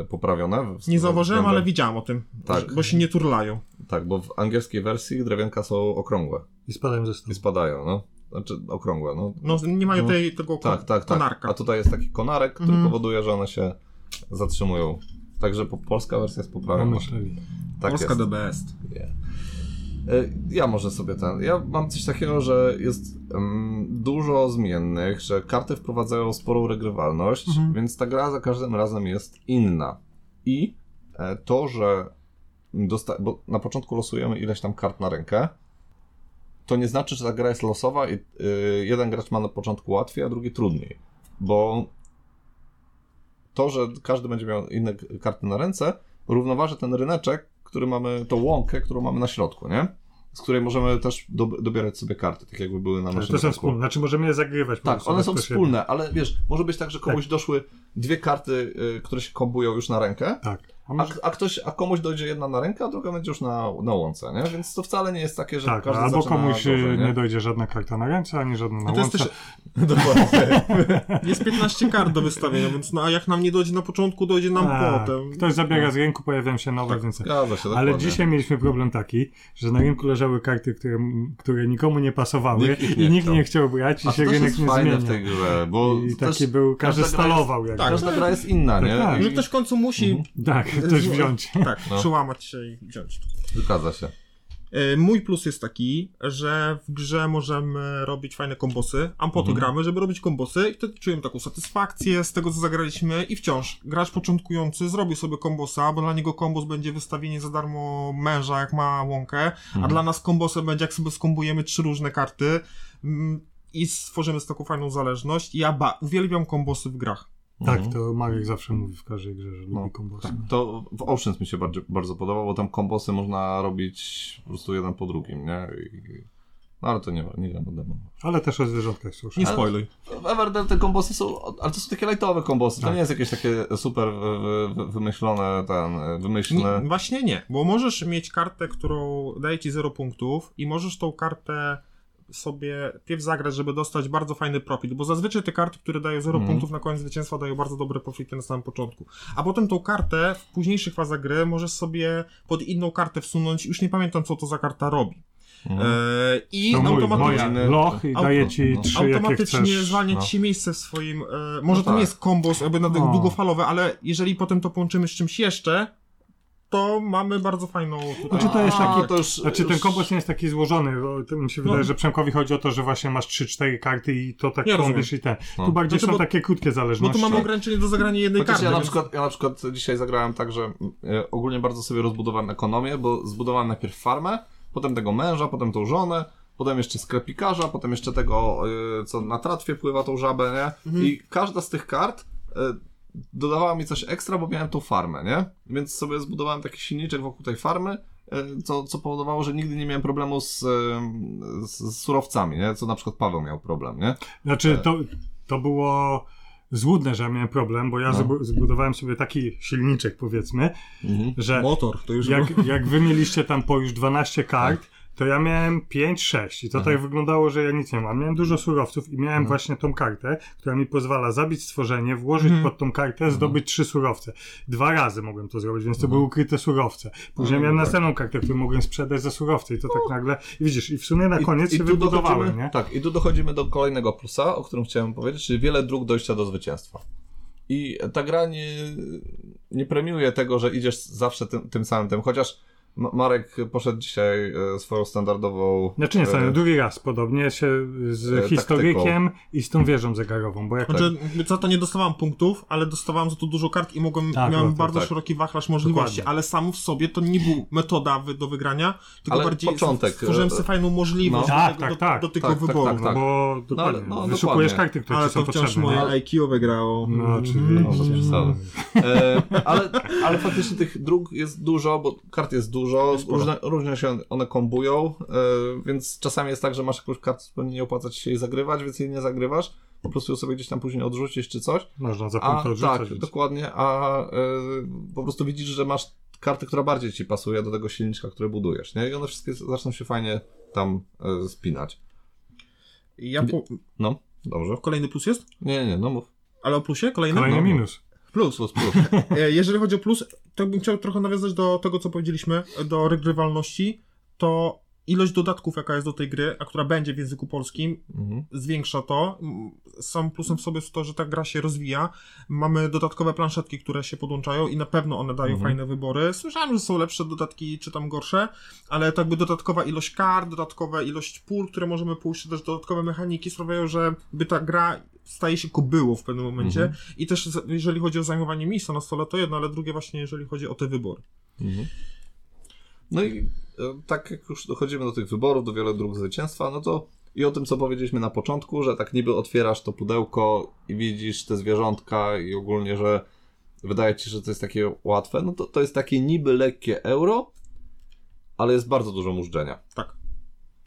Speaker 4: y, poprawione? w-
Speaker 2: Nie zauważyłem,
Speaker 4: względem-
Speaker 2: ale widziałem o tym,
Speaker 4: Tak.
Speaker 2: bo się nie turlają.
Speaker 4: Tak, bo w angielskiej wersji drewienka są okrągłe
Speaker 3: I spadają ze stołu.
Speaker 4: i spadają, no. Znaczy okrągłe, no.
Speaker 2: No, nie mają
Speaker 4: No.
Speaker 2: tej, tego
Speaker 4: Tak, tak, tak.
Speaker 2: konarka.
Speaker 4: A tutaj jest taki konarek, który
Speaker 2: Mhm.
Speaker 4: powoduje, że one się zatrzymują. Także po, polska wersja jest
Speaker 3: No,
Speaker 4: poprawiona.
Speaker 3: myśleli.
Speaker 4: Tak
Speaker 2: Polska
Speaker 4: jest.
Speaker 2: the best.
Speaker 4: Nie. E, Ja może sobie ten. Ja mam coś takiego, że jest em, dużo zmiennych, że karty wprowadzają sporą regrywalność,
Speaker 2: Mhm.
Speaker 4: więc ta gra za każdym razem jest inna. I e, to, że dosta- bo na początku losujemy ileś tam kart na rękę, to nie znaczy, że ta gra jest losowa i y, jeden gracz ma na początku łatwiej, a drugi trudniej. Bo to, że każdy będzie miał inne karty na ręce, równoważy ten ryneczek, który mamy, tą łąkę, którą mamy na środku, nie? Z której możemy też do, dobierać sobie karty, tak jakby były na naszym
Speaker 3: to są wspólne. Znaczy możemy je zagrywać. po
Speaker 4: Tak, one są wspólne, ale wiesz, może być tak, że komuś doszły dwie karty, y, które się kombują już na rękę,
Speaker 3: Tak. A
Speaker 4: a, a, ktoś, a komuś dojdzie jedna na rękę, a druga będzie już na, na łące, nie? Więc to wcale nie jest takie, że
Speaker 3: tak,
Speaker 4: każdy
Speaker 3: albo komuś
Speaker 4: gorzej,
Speaker 3: nie? dojdzie żadna karta na ręce, ani żadna na
Speaker 2: A to jest
Speaker 3: łące.
Speaker 2: też
Speaker 4: Dokładnie.
Speaker 2: Jest 15 kart do wystawienia, więc no a jak nam nie dojdzie na początku, dojdzie nam
Speaker 3: Tak,
Speaker 2: potem.
Speaker 3: Ktoś zabiera z rynku, pojawiają się nowe,
Speaker 2: Tak,
Speaker 3: więc...
Speaker 4: Się,
Speaker 3: Ale
Speaker 4: dokładnie.
Speaker 3: dzisiaj mieliśmy problem taki, że na rynku leżały karty, które, które nikomu nie pasowały
Speaker 4: Nikt ich nie
Speaker 3: i nikt
Speaker 4: chciał.
Speaker 3: nie chciał brać i
Speaker 4: A
Speaker 3: się rynek
Speaker 4: jest
Speaker 3: nie zmienia.
Speaker 4: w tej grze, bo
Speaker 3: I taki był, każdy
Speaker 4: jest-
Speaker 3: stalował jak
Speaker 2: Tak,
Speaker 4: Każda gra jest inna, nie?
Speaker 3: tak.
Speaker 4: I-
Speaker 2: Że ktoś w końcu musi
Speaker 3: Tak, ktoś wziąć.
Speaker 2: tak,
Speaker 4: No.
Speaker 2: przełamać się i wziąć.
Speaker 4: Zgadza się.
Speaker 2: E, Mój plus jest taki, że w grze możemy robić fajne kombosy, a po to
Speaker 4: Mhm.
Speaker 2: gramy, żeby robić kombosy i wtedy czujemy taką satysfakcję z tego, co zagraliśmy i wciąż gracz początkujący zrobi sobie kombosa, bo dla niego kombos będzie wystawienie za darmo męża, jak ma łąkę, a
Speaker 4: Mhm.
Speaker 2: dla nas kombosem będzie, jak sobie skombujemy trzy różne karty mm, i stworzymy z taką fajną zależność. Ja ba uwielbiam kombosy w grach.
Speaker 3: Tak,
Speaker 4: Mhm.
Speaker 3: to Marek zawsze mówi w każdej grze, że
Speaker 4: No,
Speaker 3: lubi kombosy.
Speaker 4: Tak, to w Oceans mi się bardzo, bardzo podobało, bo tam kombosy można robić po prostu jeden po drugim, nie? I, no ale to nie, nie gram o demo.
Speaker 3: Ale też o zwierzątkach słyszę.
Speaker 2: Nie spoiluj.
Speaker 4: W Everdell te kombosy są, ale to są takie lightowe kombosy, to
Speaker 3: Tak.
Speaker 4: nie jest jakieś takie super wy, wy, wymyślone, ten, wymyślne.
Speaker 2: Nie, właśnie nie, bo możesz mieć kartę, którą daje ci 0 punktów i możesz tą kartę sobie pierw zagrać, żeby dostać bardzo fajny profit, bo zazwyczaj te karty, które dają 0
Speaker 4: Mhm.
Speaker 2: punktów na koniec zwycięstwa dają bardzo dobre profity na samym początku. A potem tą kartę w późniejszych fazach gry możesz sobie pod inną kartę wsunąć, już nie pamiętam co to za karta robi. Eee, I
Speaker 3: To mój,
Speaker 2: automatycznie...
Speaker 3: moja loch i
Speaker 4: Auto-
Speaker 3: daje ci
Speaker 4: no.
Speaker 3: trzy,
Speaker 2: Automatycznie
Speaker 3: chcesz.
Speaker 2: zwalnia
Speaker 4: no.
Speaker 2: ci miejsce w swoim. E, może
Speaker 4: No
Speaker 2: to nie
Speaker 4: tak.
Speaker 2: jest kombos jakby na
Speaker 3: O.
Speaker 2: długofalowe, ale jeżeli potem to połączymy z czymś jeszcze, to mamy bardzo fajną tutaj.
Speaker 3: Znaczy to jest taki-
Speaker 4: to już,
Speaker 3: Znaczy ten kombos nie jest taki złożony, bo to mi się wydaje,
Speaker 2: No.
Speaker 3: że Przemkowi chodzi o to, że właśnie masz 3-4 karty i to tak
Speaker 2: Ja
Speaker 3: kombisz i ten.
Speaker 4: No.
Speaker 3: Tu bardziej
Speaker 2: Znaczy,
Speaker 3: są
Speaker 2: bo-
Speaker 3: takie krótkie
Speaker 2: Bo
Speaker 3: zależności.
Speaker 2: tu mamy ograniczenie do zagrania jednej
Speaker 4: Chociaż
Speaker 2: karty.
Speaker 4: ja na,
Speaker 2: więc-
Speaker 4: przykład, ja na przykład dzisiaj zagrałem tak, że e, ogólnie bardzo sobie rozbudowałem ekonomię, bo zbudowałem najpierw farmę, potem tego męża, potem tą żonę, potem jeszcze sklepikarza, potem jeszcze tego, e, co na tratwie pływa tą żabę, nie?
Speaker 2: Mhm.
Speaker 4: I każda z tych kart e, dodawała mi coś ekstra, bo miałem tą farmę, nie? Więc sobie zbudowałem taki silniczek wokół tej farmy, e, co, co powodowało, że nigdy nie miałem problemu z, e, z, z surowcami, nie? Co na przykład Paweł miał problem, nie?
Speaker 3: Znaczy to, to było złudne, że ja miałem problem, bo ja
Speaker 4: No.
Speaker 3: zbu- zbudowałem sobie taki silniczek powiedzmy,
Speaker 4: Mhm.
Speaker 3: że
Speaker 2: Motor, to już
Speaker 3: jak, jak wy mieliście tam po już 12 kart, to ja miałem 5-6 i to
Speaker 4: Mhm.
Speaker 3: tak wyglądało, że ja nic nie mam. Miałem dużo surowców i miałem
Speaker 4: Mhm.
Speaker 3: właśnie tą kartę, która mi pozwala zabić stworzenie, włożyć
Speaker 2: Mhm.
Speaker 3: pod tą kartę, zdobyć trzy surowce. Dwa razy mogłem to zrobić, więc to
Speaker 4: Mhm.
Speaker 3: były ukryte surowce. Później
Speaker 4: No,
Speaker 3: miałem
Speaker 4: tak.
Speaker 3: następną kartę, którą mogłem sprzedać za surowce i to tak nagle, i widzisz, i w sumie na koniec
Speaker 4: i
Speaker 3: się wybudowałem, nie?
Speaker 4: Tak, i tu dochodzimy do kolejnego plusa, o którym chciałem powiedzieć, czyli wiele dróg dojścia do zwycięstwa. I ta gra nie, nie premiuje tego, że idziesz zawsze tym, tym samym tym, chociaż Marek poszedł dzisiaj e, swoją standardową...
Speaker 3: Znaczy nie,
Speaker 4: e,
Speaker 3: drugi raz podobnie się z
Speaker 4: e,
Speaker 3: historykiem i z tą wieżą zegarową, bo jak
Speaker 2: Znaczy, za to nie dostawałem punktów, ale dostawałem za to dużo kart i mogłem,
Speaker 3: Tak,
Speaker 2: miałem
Speaker 3: tak,
Speaker 2: bardzo
Speaker 4: tak.
Speaker 2: szeroki wachlarz możliwości,
Speaker 3: Dokładnie.
Speaker 2: ale sam w sobie to nie był metoda wy- do wygrania, tylko
Speaker 4: Ale
Speaker 2: bardziej
Speaker 4: początek,
Speaker 2: stworzyłem
Speaker 4: e,
Speaker 2: sobie fajną możliwość
Speaker 4: no.
Speaker 2: do,
Speaker 3: Tak,
Speaker 2: tego,
Speaker 3: tak,
Speaker 2: do,
Speaker 3: tak.
Speaker 2: do tego
Speaker 4: Tak, tak,
Speaker 2: wyboru.
Speaker 4: tak, tak.
Speaker 3: bo dokładnie,
Speaker 4: ale- no,
Speaker 3: wyszukujesz
Speaker 4: dokładnie.
Speaker 3: karty, które
Speaker 2: Ale
Speaker 3: ci są
Speaker 2: to wciąż
Speaker 3: potrzebne.
Speaker 2: moje? IQ wygrało.
Speaker 3: No
Speaker 2: Mhm.
Speaker 3: oczywiście.
Speaker 4: No. E, ale, ale faktycznie tych dróg jest dużo, bo kart jest dużo,
Speaker 2: Sporo.
Speaker 4: różne, różnie się one kombują, e, więc czasami jest tak, że masz jakąś kartę, zupełnie nie opłaca ci się jej zagrywać, więc jej nie zagrywasz, po prostu ją sobie gdzieś tam później odrzucisz czy coś.
Speaker 3: Można za
Speaker 4: A,
Speaker 3: punkt
Speaker 4: tak,
Speaker 3: odrzucać.
Speaker 4: dokładnie, a e, po prostu widzisz, że masz kartę, która bardziej ci pasuje do tego silniczka, który budujesz, nie? I one wszystkie zaczną się fajnie tam e, spinać.
Speaker 2: Ja po...
Speaker 4: No, dobrze.
Speaker 2: Kolejny plus jest?
Speaker 4: Nie, nie, no mów.
Speaker 2: Ale o plusie? Kolejny?
Speaker 3: Kolejny
Speaker 4: No,
Speaker 3: minus.
Speaker 2: Plus.
Speaker 4: Plus, plus.
Speaker 2: Jeżeli chodzi o plus, to bym chciał trochę nawiązać do tego, co powiedzieliśmy, do regrywalności, to ilość dodatków, jaka jest do tej gry, a która będzie w języku polskim,
Speaker 4: Mhm.
Speaker 2: zwiększa to. Sam plusem w sobie jest to, że ta gra się rozwija. Mamy dodatkowe planszetki, które się podłączają i na pewno one dają
Speaker 4: Mhm.
Speaker 2: fajne wybory. Słyszałem, że są lepsze dodatki, czy tam gorsze, ale tak by dodatkowa ilość kart, dodatkowa ilość pól, które możemy pójść, też dodatkowe mechaniki sprawiają, że by ta gra staje się kobyłą w pewnym momencie.
Speaker 4: Mhm.
Speaker 2: I też jeżeli chodzi o zajmowanie miejsca na stole, to jedno, ale drugie właśnie jeżeli chodzi o te wybory.
Speaker 4: Mhm. No i e, tak jak już dochodzimy do tych wyborów, do wielu dróg zwycięstwa, no to i o tym, co powiedzieliśmy na początku, że tak niby otwierasz to pudełko i widzisz te zwierzątka i ogólnie, że wydaje ci się, że to jest takie łatwe, no to to jest takie niby lekkie euro, ale jest bardzo dużo mużdżenia.
Speaker 2: Tak.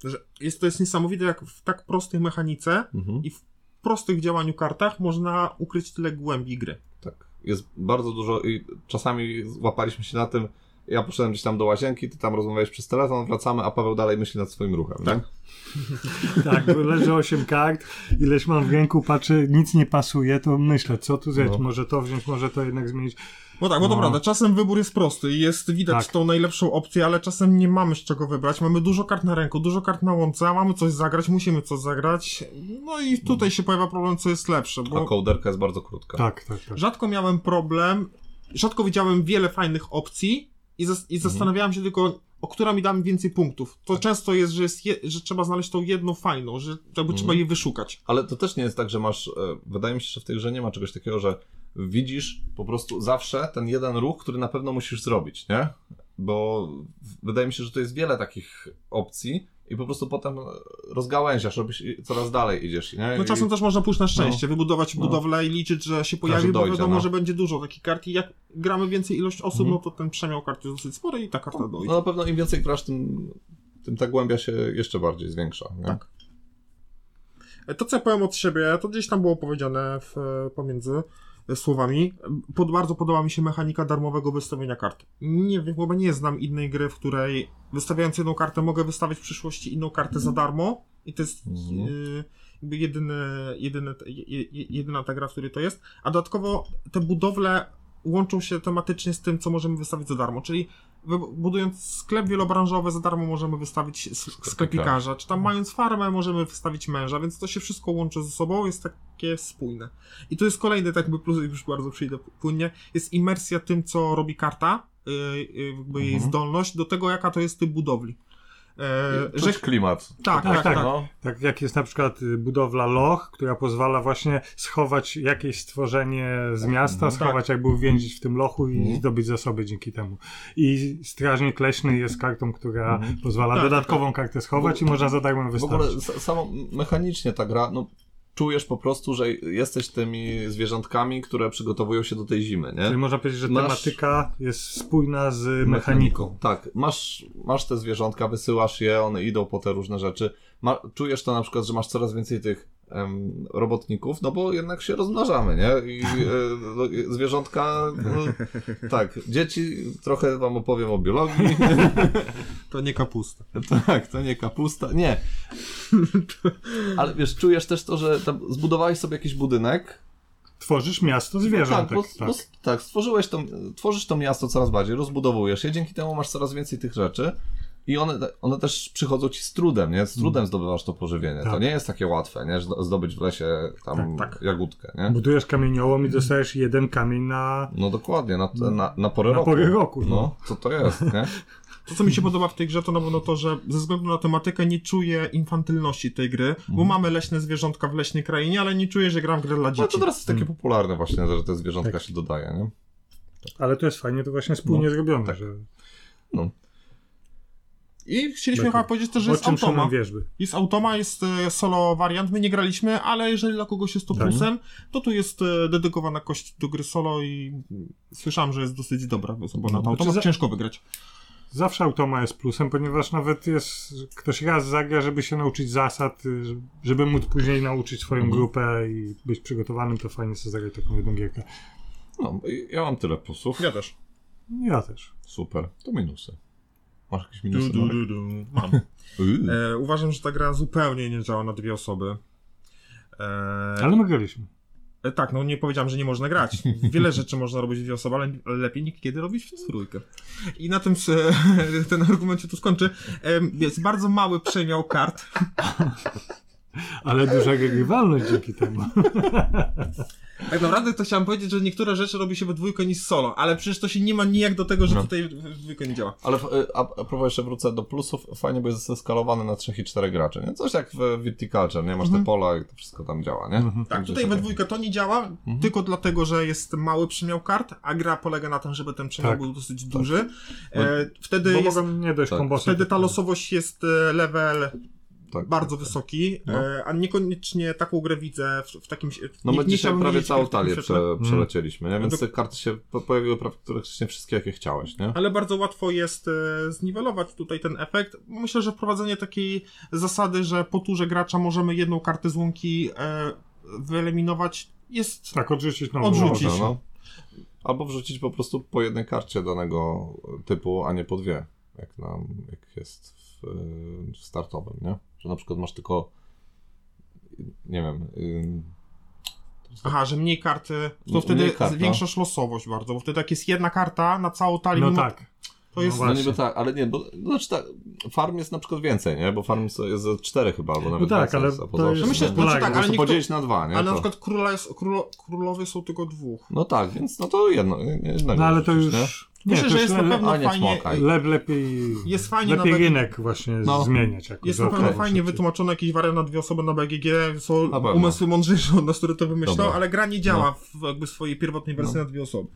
Speaker 2: Że jest, to jest niesamowite, jak w tak prostej mechanice
Speaker 4: Mhm.
Speaker 2: i w prostych działaniu kartach można ukryć tyle głębi gry.
Speaker 4: Tak. Jest bardzo dużo i czasami łapaliśmy się na tym, ja poszedłem gdzieś tam do łazienki, ty tam rozmawiałeś przez telefon, wracamy, a Paweł dalej myśli nad swoim ruchem, tak?
Speaker 3: Tak, bo leży 8 kart, ileś mam w ręku, patrzę, nic nie pasuje, to myślę, co tu zrobić,
Speaker 4: No.
Speaker 3: może to wziąć, może to jednak zmienić.
Speaker 2: No tak, bo to
Speaker 3: No.
Speaker 2: prawda, czasem wybór jest prosty i jest widać
Speaker 3: Tak.
Speaker 2: tą najlepszą opcję, ale czasem nie mamy z czego wybrać. Mamy dużo kart na ręku, dużo kart na łące, a mamy coś zagrać, musimy coś zagrać. No i tutaj się pojawia problem, co jest lepsze,
Speaker 4: A
Speaker 2: bo
Speaker 4: kołderka jest bardzo krótka.
Speaker 3: Tak, tak, tak.
Speaker 2: rzadko miałem problem, rzadko widziałem wiele fajnych opcji i, zas- i zastanawiałem się tylko, o która mi da mi więcej punktów. To często jest, że, jest je, że trzeba znaleźć tą jedną fajną, że jakby trzeba je wyszukać.
Speaker 4: Ale to też nie jest tak, że masz. e, Wydaje mi się, że w tej grze nie ma czegoś takiego, że widzisz po prostu zawsze ten jeden ruch, który na pewno musisz zrobić, nie? Bo wydaje mi się, że to jest wiele takich opcji i po prostu potem rozgałęziasz, robisz i coraz dalej idziesz, nie?
Speaker 2: No
Speaker 4: I-
Speaker 2: czasem też można pójść na szczęście, wybudować
Speaker 4: No.
Speaker 2: budowlę i liczyć, że się pojawi,
Speaker 4: Że
Speaker 2: bo
Speaker 4: dojdzie,
Speaker 2: wiadomo,
Speaker 4: no.
Speaker 2: że będzie dużo takich kart i jak gramy więcej ilość osób,
Speaker 4: Mhm.
Speaker 2: no to ten przemiał kart jest dosyć spory i ta karta dojdzie.
Speaker 4: No na pewno im więcej grasz, tym, tym ta głębia się jeszcze bardziej zwiększa. Nie?
Speaker 2: Tak. To, co ja powiem od siebie, to gdzieś tam było powiedziane w, pomiędzy e, słowami. Pod, bardzo podoba mi się mechanika darmowego wystawienia kart. Nie wiem, chyba nie znam innej gry, w której wystawiając jedną kartę mogę wystawić w przyszłości inną kartę za darmo i to jest
Speaker 4: Mhm.
Speaker 2: e, jakby jedyny, jedyny, jedyna ta gra, w której to jest. A dodatkowo te budowle łączą się tematycznie z tym, co możemy wystawić za darmo, czyli budując sklep wielobranżowy za darmo możemy wystawić sklepikarza, czy tam mając farmę możemy wystawić męża, więc to się wszystko łączy ze sobą, jest takie spójne. I tu jest kolejny tak jakby plus, już bardzo przyjdę płynnie, jest imersja tym, co robi karta, yy, yy, jakby jej
Speaker 4: Mhm.
Speaker 2: zdolność do tego, jaka to jest typ budowli.
Speaker 4: Czuć klimat.
Speaker 2: tak,
Speaker 3: Tak,
Speaker 2: tak,
Speaker 3: tak.
Speaker 2: tak.
Speaker 4: No.
Speaker 3: Tak jak jest na przykład budowla loch, która pozwala właśnie schować jakieś stworzenie z miasta,
Speaker 4: Mhm.
Speaker 3: schować jakby uwięzić w tym lochu i
Speaker 4: Mhm.
Speaker 3: zdobyć zasoby dzięki temu. I strażnik leśny jest kartą, która
Speaker 4: Mhm.
Speaker 3: pozwala
Speaker 2: Tak,
Speaker 3: dodatkową kartę schować i można za darmo
Speaker 4: W
Speaker 3: wystawić.
Speaker 4: ogóle s- samo mechanicznie ta gra, no czujesz po prostu, że jesteś tymi zwierzątkami, które przygotowują się do tej zimy, nie?
Speaker 3: Czyli można powiedzieć, że
Speaker 4: Masz-
Speaker 3: tematyka jest spójna z mechaniką.
Speaker 4: Tak, masz, masz te zwierzątka, wysyłasz je, one idą po te różne rzeczy. Ma, czujesz to na przykład, że masz coraz więcej tych robotników, no bo jednak się rozmnażamy, nie? I e, no, zwierzątka, no, tak, dzieci, trochę wam opowiem o biologii.
Speaker 2: To nie kapusta.
Speaker 4: Tak, to nie kapusta. Nie. Ale wiesz, czujesz też to, że zbudowałeś sobie jakiś budynek.
Speaker 3: Tworzysz miasto
Speaker 4: tak,
Speaker 3: zwierzątek.
Speaker 4: bo,
Speaker 3: tak.
Speaker 4: Bo, tak, stworzyłeś to, tworzysz to miasto coraz bardziej, rozbudowujesz je, dzięki temu masz coraz więcej tych rzeczy. I one, one też przychodzą ci z trudem, nie? Z trudem zdobywasz to pożywienie. To
Speaker 3: Tak.
Speaker 4: nie jest takie łatwe, nie? Że Zdobyć w lesie tam
Speaker 3: Tak, tak.
Speaker 4: jagódkę, nie?
Speaker 3: Budujesz kamieniołom i dostajesz jeden kamień na,
Speaker 4: No dokładnie, na, na, na porę
Speaker 3: na
Speaker 4: roku.
Speaker 3: porę roku. No.
Speaker 4: No, co to jest, nie?
Speaker 2: To, co mi się podoba w tej grze, to na pewno to, że ze względu na tematykę nie czuję infantylności tej gry, bo mamy leśne zwierzątka w leśnej krainie, ale nie czuję, że gram w grę dla
Speaker 4: No
Speaker 2: dzieci.
Speaker 4: to teraz jest takie popularne właśnie, że te zwierzątka
Speaker 3: Tak.
Speaker 4: się dodaje, nie?
Speaker 3: Ale to jest fajnie, to właśnie spójnie
Speaker 4: No,
Speaker 3: zrobione.
Speaker 4: tak.
Speaker 3: Że...
Speaker 2: I chcieliśmy chyba powiedzieć też, że
Speaker 3: O
Speaker 2: jest
Speaker 3: czym
Speaker 2: automa.
Speaker 3: Wierzby.
Speaker 2: Jest automa, jest e, solo wariant, my nie graliśmy, ale jeżeli dla kogoś jest to plusem, to tu jest e, dedykowana kość do gry solo i słyszałem, że jest dosyć dobra, bo na to automat
Speaker 3: czy za-
Speaker 2: ciężko wygrać.
Speaker 3: Zawsze automa jest plusem, ponieważ nawet jest, ktoś raz zagra, żeby się nauczyć zasad, żeby móc później nauczyć swoją
Speaker 4: Mhm.
Speaker 3: grupę i być przygotowanym, to fajnie sobie zagrać taką jedną gierkę.
Speaker 4: No, ja mam tyle plusów.
Speaker 2: Ja też.
Speaker 3: Ja też.
Speaker 4: Super. To minusy. Masz jakieś minusy?
Speaker 2: Du, du,
Speaker 4: Marek?
Speaker 2: du, du. Mam. E, uważam, że ta gra zupełnie nie działa na dwie osoby. E,
Speaker 3: Ale my graliśmy.
Speaker 2: e, tak, no nie powiedziałem, że nie można grać. Wiele rzeczy można robić w dwie osoby, ale lepiej niekiedy robić w trójkę. I na tym ten argument się tu skończy. E, jest bardzo mały przemiał kart.
Speaker 3: Ale duża grywalność dzięki temu.
Speaker 2: Tak naprawdę to chciałem powiedzieć, że niektóre rzeczy robi się we dwójkę niż solo, ale przecież to się nie ma nijak do tego, że
Speaker 4: No.
Speaker 2: tutaj w dwójkę nie działa.
Speaker 4: Ale w- a, a propos jeszcze wrócę do plusów, fajnie by jest zeskalowany na 3 i 4 graczy, nie? Coś jak w Viticulture, nie? Masz
Speaker 2: Mhm.
Speaker 4: te pola i to wszystko tam działa, nie?
Speaker 3: Mhm.
Speaker 2: Tak, tutaj we dwójkę to nie działa,
Speaker 4: Mhm.
Speaker 2: tylko dlatego, że jest mały przemiał kart, a gra polega na tym, żeby ten przemiał
Speaker 3: Tak.
Speaker 2: był dosyć duży. E,
Speaker 3: Bo
Speaker 2: wtedy jest,
Speaker 3: mogą nie dość
Speaker 4: tak.
Speaker 2: wtedy ta losowość jest e, level
Speaker 4: Tak,
Speaker 2: bardzo
Speaker 4: tak, tak.
Speaker 2: wysoki,
Speaker 4: No.
Speaker 2: e, a niekoniecznie taką grę widzę w, w takim...
Speaker 4: No
Speaker 2: nie,
Speaker 4: my
Speaker 2: nie
Speaker 4: dzisiaj prawie całą talię prze, przelecieliśmy, nie? Więc
Speaker 2: No
Speaker 4: te karty się po- pojawiły prawie praktycznie wszystkie, jakie chciałeś, nie?
Speaker 2: Ale bardzo łatwo jest e, zniwelować tutaj ten efekt. Myślę, że wprowadzenie takiej zasady, że po turze gracza możemy jedną kartę z łąki e, wyeliminować jest
Speaker 3: Tak, odrzucić nową
Speaker 2: Odrzucić.
Speaker 4: Można, no. Albo wrzucić po prostu po jednej karcie danego typu, a nie po dwie, jak, nam, jak jest w, w startowym, nie? Że na przykład masz tylko, nie wiem,
Speaker 2: Aha, że mniej karty, to wtedy
Speaker 4: kart, no.
Speaker 2: zwiększasz losowość bardzo, bo wtedy jak jest jedna karta na całą talię,
Speaker 3: No
Speaker 2: mimo-
Speaker 3: tak.
Speaker 2: to jest...
Speaker 3: No
Speaker 4: no niby tak, ale nie, bo no znaczy tak, farm jest na przykład więcej, nie? Bo farm jest ze cztery chyba, albo nawet
Speaker 3: tak,
Speaker 4: więcej
Speaker 3: ale to
Speaker 4: poza
Speaker 3: jest-
Speaker 2: Myślę,
Speaker 4: no.
Speaker 2: znaczy
Speaker 3: tak,
Speaker 2: tak, ale niektóre,
Speaker 4: podzielić na dwa, nie?
Speaker 2: ale na
Speaker 4: To-
Speaker 2: przykład króla jest, królo, królowie są tylko dwóch.
Speaker 4: No tak, więc no to jedno, jednego
Speaker 3: No ale to
Speaker 4: wrzucić, nie?
Speaker 3: Nie,
Speaker 2: Myślę, że jest na
Speaker 3: le,
Speaker 2: pewno
Speaker 4: a nie
Speaker 2: fajnie,
Speaker 3: le, lepiej...
Speaker 2: Jest fajnie
Speaker 3: lepiej
Speaker 2: na BGG.
Speaker 3: rynek właśnie
Speaker 4: No.
Speaker 3: zmieniać jakoś.
Speaker 2: jest na pewno fajnie
Speaker 3: szybciej.
Speaker 2: wytłumaczony jakiś wariant na dwie osoby na BGG, są
Speaker 4: Na pewno.
Speaker 2: umysły mądrzejsze od nas, które to wymyślą,
Speaker 4: Dobra.
Speaker 2: ale gra nie działa w jakby swojej pierwotnej wersji
Speaker 4: No.
Speaker 2: na dwie osoby.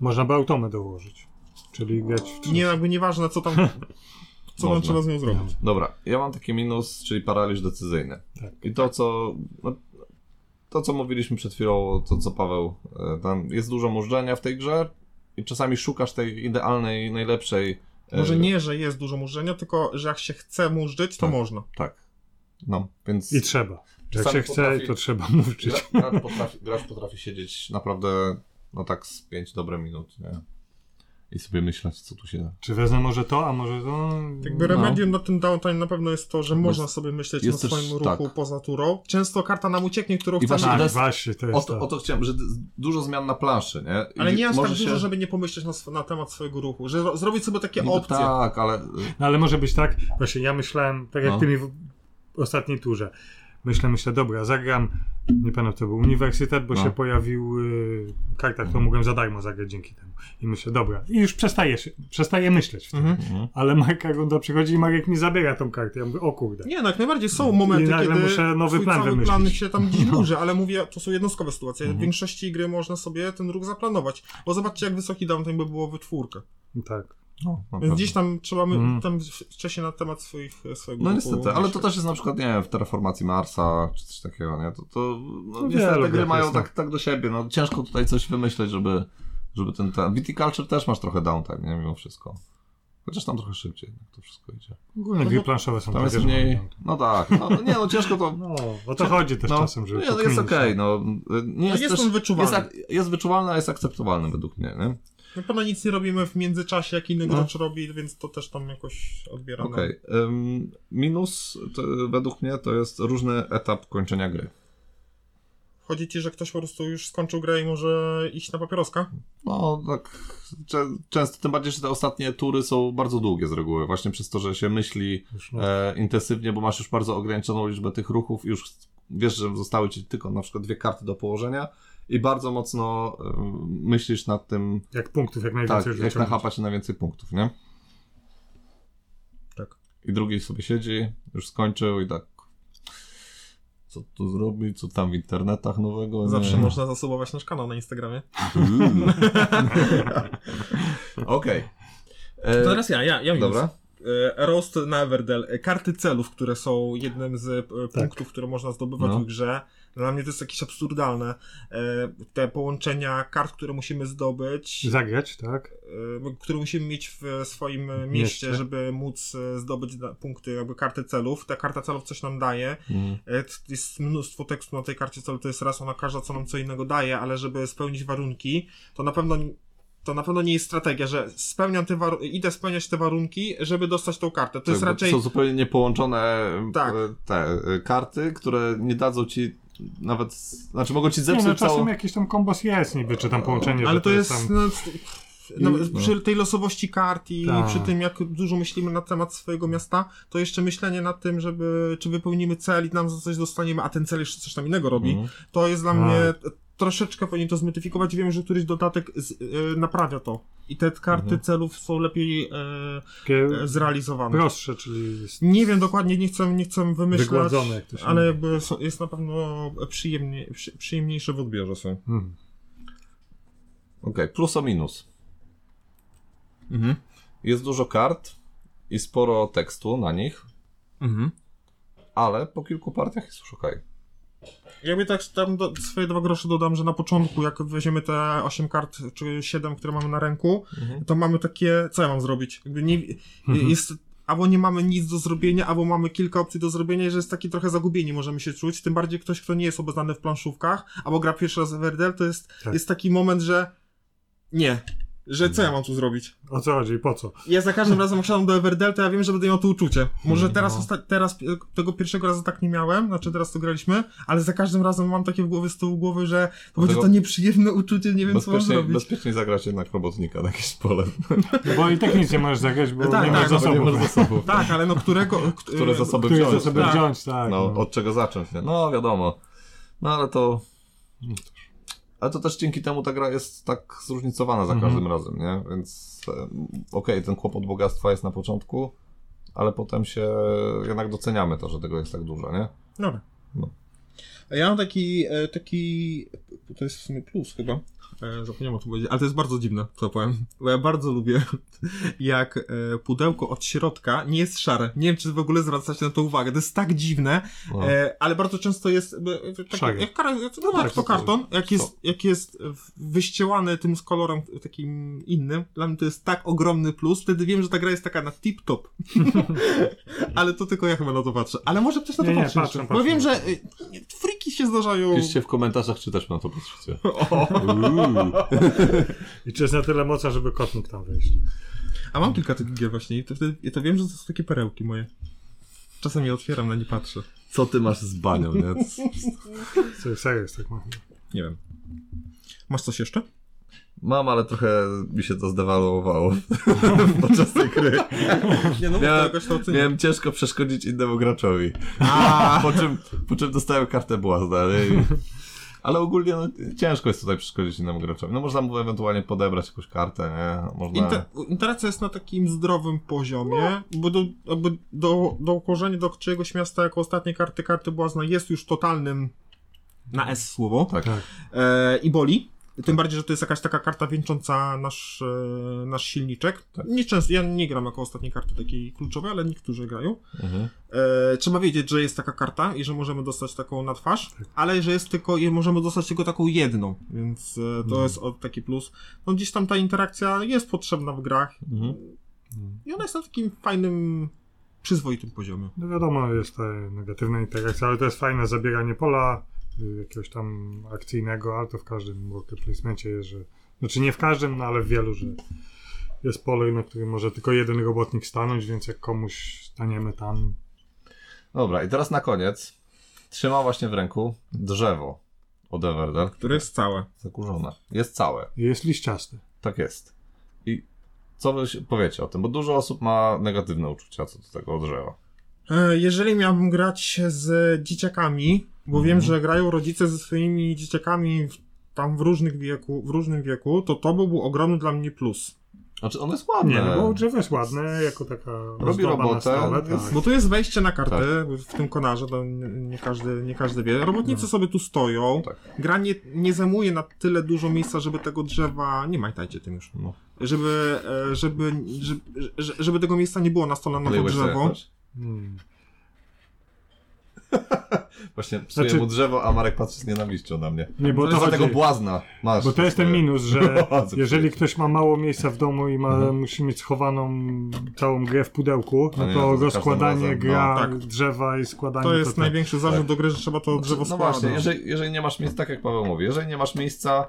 Speaker 3: Można by automy dołożyć. Czyli grać w.
Speaker 2: Nie, jakby nieważne co tam, co tam trzeba z nią zrobić.
Speaker 4: Dobra, ja mam taki minus, czyli paraliż decyzyjny.
Speaker 3: Tak.
Speaker 4: I to, co. No, to, co mówiliśmy przed chwilą, to co Paweł. e, Tam jest dużo mużdżenia w tej grze i czasami szukasz tej idealnej, najlepszej. e,
Speaker 2: Może nie, że jest dużo murzenia, tylko że jak się chce murzyć, to
Speaker 4: Tak.
Speaker 2: można.
Speaker 4: Tak. No, więc.
Speaker 3: I trzeba. Jak się chce,
Speaker 4: potrafi-
Speaker 3: to trzeba.
Speaker 4: Gra, gracz, potrafi, gracz potrafi siedzieć naprawdę, no tak, z 5 dobre minut, nie? I sobie myśleć, co tu się.
Speaker 3: Czy wezmę może to, a może to...
Speaker 2: Jakby
Speaker 4: No.
Speaker 2: remedium na ten downtime na pewno jest to, że można sobie myśleć
Speaker 4: jest
Speaker 2: na
Speaker 4: też-
Speaker 2: swoim
Speaker 4: tak.
Speaker 2: ruchu poza turą. Często karta nam ucieknie, którą
Speaker 4: I
Speaker 2: chcemy...
Speaker 4: właśnie
Speaker 3: Tak,
Speaker 4: to jest-
Speaker 3: właśnie, to
Speaker 4: O
Speaker 3: jest
Speaker 4: to,
Speaker 3: to.
Speaker 4: o to chciałem, że dużo zmian na planszy, nie? I
Speaker 2: Ale nie aż tak
Speaker 4: może
Speaker 2: dużo,
Speaker 4: się-
Speaker 2: żeby nie pomyśleć na, na temat swojego ruchu. Że ro- zrobić sobie takie
Speaker 4: Niby
Speaker 2: opcje.
Speaker 4: Tak, ale.
Speaker 3: No ale może być tak, właśnie ja myślałem, tak jak
Speaker 4: No.
Speaker 3: ty mi w ostatniej turze, myślę, myślę, dobra, zagram, nie pamiętam, to był uniwersytet, bo
Speaker 4: No.
Speaker 3: się pojawił y, karta, którą mogłem za darmo zagrać dzięki temu. I myślę, dobra, i już przestaję, się, przestaję myśleć.
Speaker 2: Mhm.
Speaker 4: Mhm.
Speaker 3: Ale Marka runda przychodzi i Marek mi zabiera tą kartę. Ja mówię, o kurde.
Speaker 2: Nie, no jak najbardziej są momenty,
Speaker 3: I nagle
Speaker 2: kiedy
Speaker 3: muszę nowy plan wymyślić.
Speaker 2: plan się tam gdzieś burzy, ale mówię, to są jednostkowe sytuacje.
Speaker 4: Mhm.
Speaker 2: W większości gry można sobie ten ruch zaplanować. Bo zobaczcie, jak wysoki downtime by było w czwórkę.
Speaker 3: Tak.
Speaker 4: No,
Speaker 2: Więc gdzieś tam trzeba my,
Speaker 3: Mhm.
Speaker 2: tam wcześniej na temat swoich, swojego
Speaker 4: No niestety, ale to też jest na przykład, nie wiem, w terraformacji Marsa, czy coś takiego, nie? To, to no,
Speaker 3: No
Speaker 4: niestety te gry mają
Speaker 3: jest, no.
Speaker 4: tak, tak do siebie, no ciężko tutaj coś wymyśleć, żeby, żeby ten, ten... Viticulture też masz trochę downtime, nie? Mimo wszystko. Chociaż tam trochę szybciej to wszystko idzie.
Speaker 3: Ogólnie
Speaker 2: No
Speaker 3: gry planszowe są
Speaker 4: Tam jest
Speaker 3: takie, że
Speaker 4: mniej... No tak, no, nie no, ciężko to...
Speaker 3: No, o to chodzi też
Speaker 4: no,
Speaker 3: czasem, żeby
Speaker 4: nie, no jest okej, no. Nie jest,
Speaker 2: jest
Speaker 4: też,
Speaker 2: on wyczuwalny.
Speaker 4: Jest, jest wyczuwalny, a jest akceptowalny według mnie, nie?
Speaker 2: Na pewno nic nie robimy w międzyczasie, jak inny
Speaker 4: No.
Speaker 2: gracz robi, więc to też tam jakoś odbieram.
Speaker 4: Okej. ym, minus to, według mnie to jest różny etap kończenia gry.
Speaker 2: Chodzi ci, że ktoś po prostu już skończył grę i może iść na papieroska?
Speaker 4: No, tak często, tym bardziej, że te ostatnie tury są bardzo długie z reguły, właśnie przez to, że się myśli
Speaker 3: no.
Speaker 4: e, intensywnie, bo masz już bardzo ograniczoną liczbę tych ruchów i już wiesz, że zostały ci tylko na przykład dwie karty do położenia i bardzo mocno e, myślisz nad tym,
Speaker 3: Jak punktów, jak najwięcej
Speaker 4: tak, jak nachapać na więcej punktów, nie?
Speaker 2: Tak.
Speaker 4: I drugi sobie siedzi, już skończył i tak co tu zrobić, co tam w internetach nowego?
Speaker 2: Zawsze
Speaker 4: nie.
Speaker 2: można zasubować nasz kanał na Instagramie.
Speaker 4: Okej.
Speaker 2: To
Speaker 4: E,
Speaker 2: teraz ja, ja, ja minus.
Speaker 4: Dobra.
Speaker 2: E, Roast na Everdell. E, Karty celów, które są jednym z e, punktów, które można zdobywać
Speaker 4: No.
Speaker 2: w grze. Dla mnie to jest jakieś absurdalne. Te połączenia kart, które musimy zdobyć,
Speaker 3: Zagrać, tak?
Speaker 2: które musimy mieć w swoim mieście,
Speaker 3: Mieście.
Speaker 2: żeby móc zdobyć punkty, jakby karty celów. Ta karta celów coś nam daje. T- Jest mnóstwo tekstu na tej karcie celu, to jest raz, ona każda co nam co innego daje, ale żeby spełnić warunki, to na pewno to na pewno nie jest strategia, że spełniam te waru- idę spełniać te warunki, żeby dostać tą kartę. To jest
Speaker 4: Tak, bo
Speaker 2: raczej
Speaker 4: Są zupełnie niepołączone
Speaker 2: Tak.
Speaker 4: e, te e, karty, które nie dadzą ci nawet, znaczy mogą ci
Speaker 3: Nie,
Speaker 4: zepsuć
Speaker 3: no czasem
Speaker 4: całą...
Speaker 3: jakiś tam kombos jest niby, czy tam połączenie,
Speaker 2: ale to jest
Speaker 3: tam...
Speaker 2: no, no, przy tej losowości kart i
Speaker 3: Tak.
Speaker 2: przy tym, jak dużo myślimy na temat swojego miasta, to jeszcze myślenie nad tym, żeby czy wypełnimy cel i nam za coś dostaniemy, a ten cel jeszcze coś tam innego robi,
Speaker 4: Mhm.
Speaker 2: to jest dla
Speaker 3: Tak.
Speaker 2: mnie troszeczkę powinien to zmytyfikować. Wiem, że któryś dodatek z, e, naprawia to. I te karty
Speaker 4: Mhm.
Speaker 2: celów są lepiej e, e, zrealizowane.
Speaker 3: prostsze, czyli jest
Speaker 2: Nie wiem dokładnie, nie chcę, nie chcę wymyślać,
Speaker 3: jak to się
Speaker 2: ale jakby są- jest na pewno przyjemnie, przy, przyjemniejsze w odbiorze są.
Speaker 3: Mhm.
Speaker 4: Okej, plus o minus. Jest dużo kart i sporo tekstu na nich, ale po kilku partiach jest już okej.
Speaker 2: Jakby tak tam do, swoje dwa grosze dodam, że na początku, jak weźmiemy te 8 kart czy 7, które mamy na ręku, to mamy takie, co ja mam zrobić? Jakby nie, jest, albo nie mamy nic do zrobienia, albo mamy kilka opcji do zrobienia, i że jest taki trochę zagubieni możemy się czuć. Tym bardziej ktoś, kto nie jest obeznany w planszówkach, albo gra pierwszy raz w Everdell, to jest,
Speaker 3: Tak.
Speaker 2: jest taki moment, że Nie. Że co ja mam tu zrobić?
Speaker 3: O co chodzi? Po co?
Speaker 2: Ja za każdym razem jak siadam do Everdelta, ja wiem, że będę miał to uczucie. Może teraz,
Speaker 3: No.
Speaker 2: teraz tego pierwszego razu tak nie miałem, znaczy teraz to graliśmy, ale za każdym razem mam takie w głowie z tyłu głowy, że to będzie
Speaker 4: Dlatego-
Speaker 2: to nieprzyjemne uczucie, nie wiem co mam
Speaker 4: Bezpiecznie,
Speaker 2: zrobić.
Speaker 4: bezpiecznie zagrać jednak robotnika na jakieś pole.
Speaker 3: Bo i tak nic nie możesz zagrać, bo
Speaker 2: Tak,
Speaker 3: nie
Speaker 2: tak,
Speaker 3: masz
Speaker 2: bo
Speaker 4: Bo nie
Speaker 3: zasobów.
Speaker 4: masz zasobów.
Speaker 2: Tak, ale no którego...
Speaker 4: Które zasoby
Speaker 3: Które
Speaker 4: wziąć.
Speaker 3: sobie
Speaker 2: Tak.
Speaker 3: wziąć, tak.
Speaker 4: No,
Speaker 3: no.
Speaker 4: od czego zacząć, nie? No, wiadomo. No, ale to... Ale to też dzięki temu ta gra jest tak zróżnicowana za
Speaker 3: Mhm.
Speaker 4: każdym razem, nie? Więc okej, ten kłopot bogactwa jest na początku, ale potem się jednak doceniamy to, że tego jest tak dużo, nie? No.
Speaker 2: A Ja mam taki, e, taki, to jest w sumie plus chyba, zapomniałem o tym powiedzieć, ale to jest bardzo dziwne, co powiem, bo ja bardzo lubię, jak e, pudełko od środka nie jest szare. Nie wiem, czy w ogóle zwracacie na to uwagę, to jest tak dziwne,
Speaker 4: No.
Speaker 2: e, ale bardzo często jest, e, taki,
Speaker 3: Szary.
Speaker 2: jak, kara- no tak,
Speaker 3: tak,
Speaker 2: to
Speaker 3: to-
Speaker 2: karton, jak jest, jak jest wyścielany tym z kolorem takim innym, dla mnie to jest tak ogromny plus, wtedy wiem, że ta gra jest taka na tip-top. ale to tylko ja chyba na to patrzę. Ale może ktoś na to
Speaker 3: Nie, nie,
Speaker 2: patrzy.
Speaker 3: patrzę,
Speaker 2: jeszcze. Bo
Speaker 3: patrzę.
Speaker 2: wiem, że się zdarzają.
Speaker 4: Piszcie w komentarzach, czy też na to patrzycie.
Speaker 3: I czy jest na tyle mocna, żeby kot mógł tam wejść.
Speaker 2: A mam kilka takich gier właśnie i to, wtedy, to wiem, że to są takie perełki moje. Czasem je otwieram, na nie patrzę.
Speaker 4: Co ty masz z banią, nie?
Speaker 3: Co- jest tak ma.
Speaker 2: Nie wiem. Masz coś jeszcze?
Speaker 4: Mam, ale trochę mi się to zdewaluowało podczas tej gry.
Speaker 2: Nie no,
Speaker 4: Miałem-
Speaker 2: to jakoś to ocenię.
Speaker 4: Miałem ciężko przeszkodzić innemu graczowi.
Speaker 2: A,
Speaker 4: Po czym, po czym dostałem kartę błazna. nie? Ale ogólnie no, ciężko jest tutaj przeszkodzić innemu graczowi. No można mu ewentualnie podebrać jakąś kartę, nie? Można...
Speaker 2: Inter, interakcja jest na takim zdrowym poziomie, bo do, jakby do, do ułożenia do czyjegoś miasta jako ostatnie karty, karty błazna jest już totalnym na S słowo.
Speaker 4: Tak.
Speaker 3: Tak.
Speaker 2: e, i boli. Tym bardziej, że to jest jakaś taka karta wieńcząca nasz, e, nasz silniczek.
Speaker 4: Tak.
Speaker 2: Nie często, ja nie gram jako ostatniej karty takiej kluczowej, ale niektórzy grają.
Speaker 4: Mhm.
Speaker 2: E, trzeba wiedzieć, że jest taka karta i że możemy dostać taką na twarz, ale że jest tylko, i możemy dostać tylko taką jedną, więc e, to jest o, taki plus. No gdzieś tam ta interakcja jest potrzebna w grach
Speaker 4: Mhm.
Speaker 2: i ona jest na takim fajnym, przyzwoitym poziomie.
Speaker 3: No wiadomo, jest ta negatywna interakcja, ale to jest fajne zabieranie pola jakiegoś tam akcyjnego, ale to w każdym worker placemencie jest, że... Znaczy nie w każdym, no ale w wielu, że jest pole, na którym może tylko jeden robotnik stanąć, więc jak komuś staniemy tam...
Speaker 4: Dobra, i teraz na koniec trzymam właśnie w ręku drzewo od Everdell,
Speaker 2: Które jest całe.
Speaker 4: zakurzone. Jest całe.
Speaker 3: Jest liściasty.
Speaker 4: Tak jest. I co wy powiecie o tym? Bo dużo osób ma negatywne uczucia co do tego drzewa.
Speaker 2: E, Jeżeli miałbym grać z dzieciakami, bo wiem, że grają rodzice ze swoimi dzieciakami w, tam w różnych wieku, w różnym wieku, to to by był ogromny dla mnie plus.
Speaker 4: Znaczy, ono jest ładne.
Speaker 3: Nie, no bo drzewo jest ładne, jako taka ozdoba
Speaker 4: robotę,
Speaker 3: na stole, tak.
Speaker 2: Bo tu jest wejście na kartę w tym konarze, to nie, nie, każdy, nie każdy wie. Robotnicy sobie tu stoją.
Speaker 4: Tak.
Speaker 2: Gra nie, nie zajmuje na tyle dużo miejsca, żeby tego drzewa. Nie majtajcie tym już.
Speaker 4: No.
Speaker 2: Żeby, e, żeby, żeby, żeby, tego miejsca nie było na stole na to drzewo.
Speaker 3: Hmm.
Speaker 4: Właśnie psuję
Speaker 3: Znaczy-
Speaker 4: mu drzewo, a Marek patrzy z nienawiścią na mnie.
Speaker 3: Nie, bo
Speaker 4: Bo
Speaker 3: to
Speaker 4: to
Speaker 3: chodzi...
Speaker 4: tego błazna masz.
Speaker 3: Bo to jest ten minus, że
Speaker 4: No,
Speaker 3: jeżeli ktoś ma mało miejsca w domu i ma,
Speaker 4: Mhm.
Speaker 3: musi mieć schowaną całą grę w pudełku, no
Speaker 4: nie,
Speaker 3: to,
Speaker 4: to każdym
Speaker 3: rozkładanie
Speaker 4: razem,
Speaker 3: gra
Speaker 2: no, tak.
Speaker 3: drzewa i składanie
Speaker 2: To jest
Speaker 3: tak.
Speaker 2: największy zarzut
Speaker 4: tak.
Speaker 2: do gry, że trzeba to drzewo
Speaker 4: No
Speaker 2: składać.
Speaker 4: właśnie, jeżeli, jeżeli nie masz miejsca, tak jak Paweł mówi, jeżeli nie masz miejsca,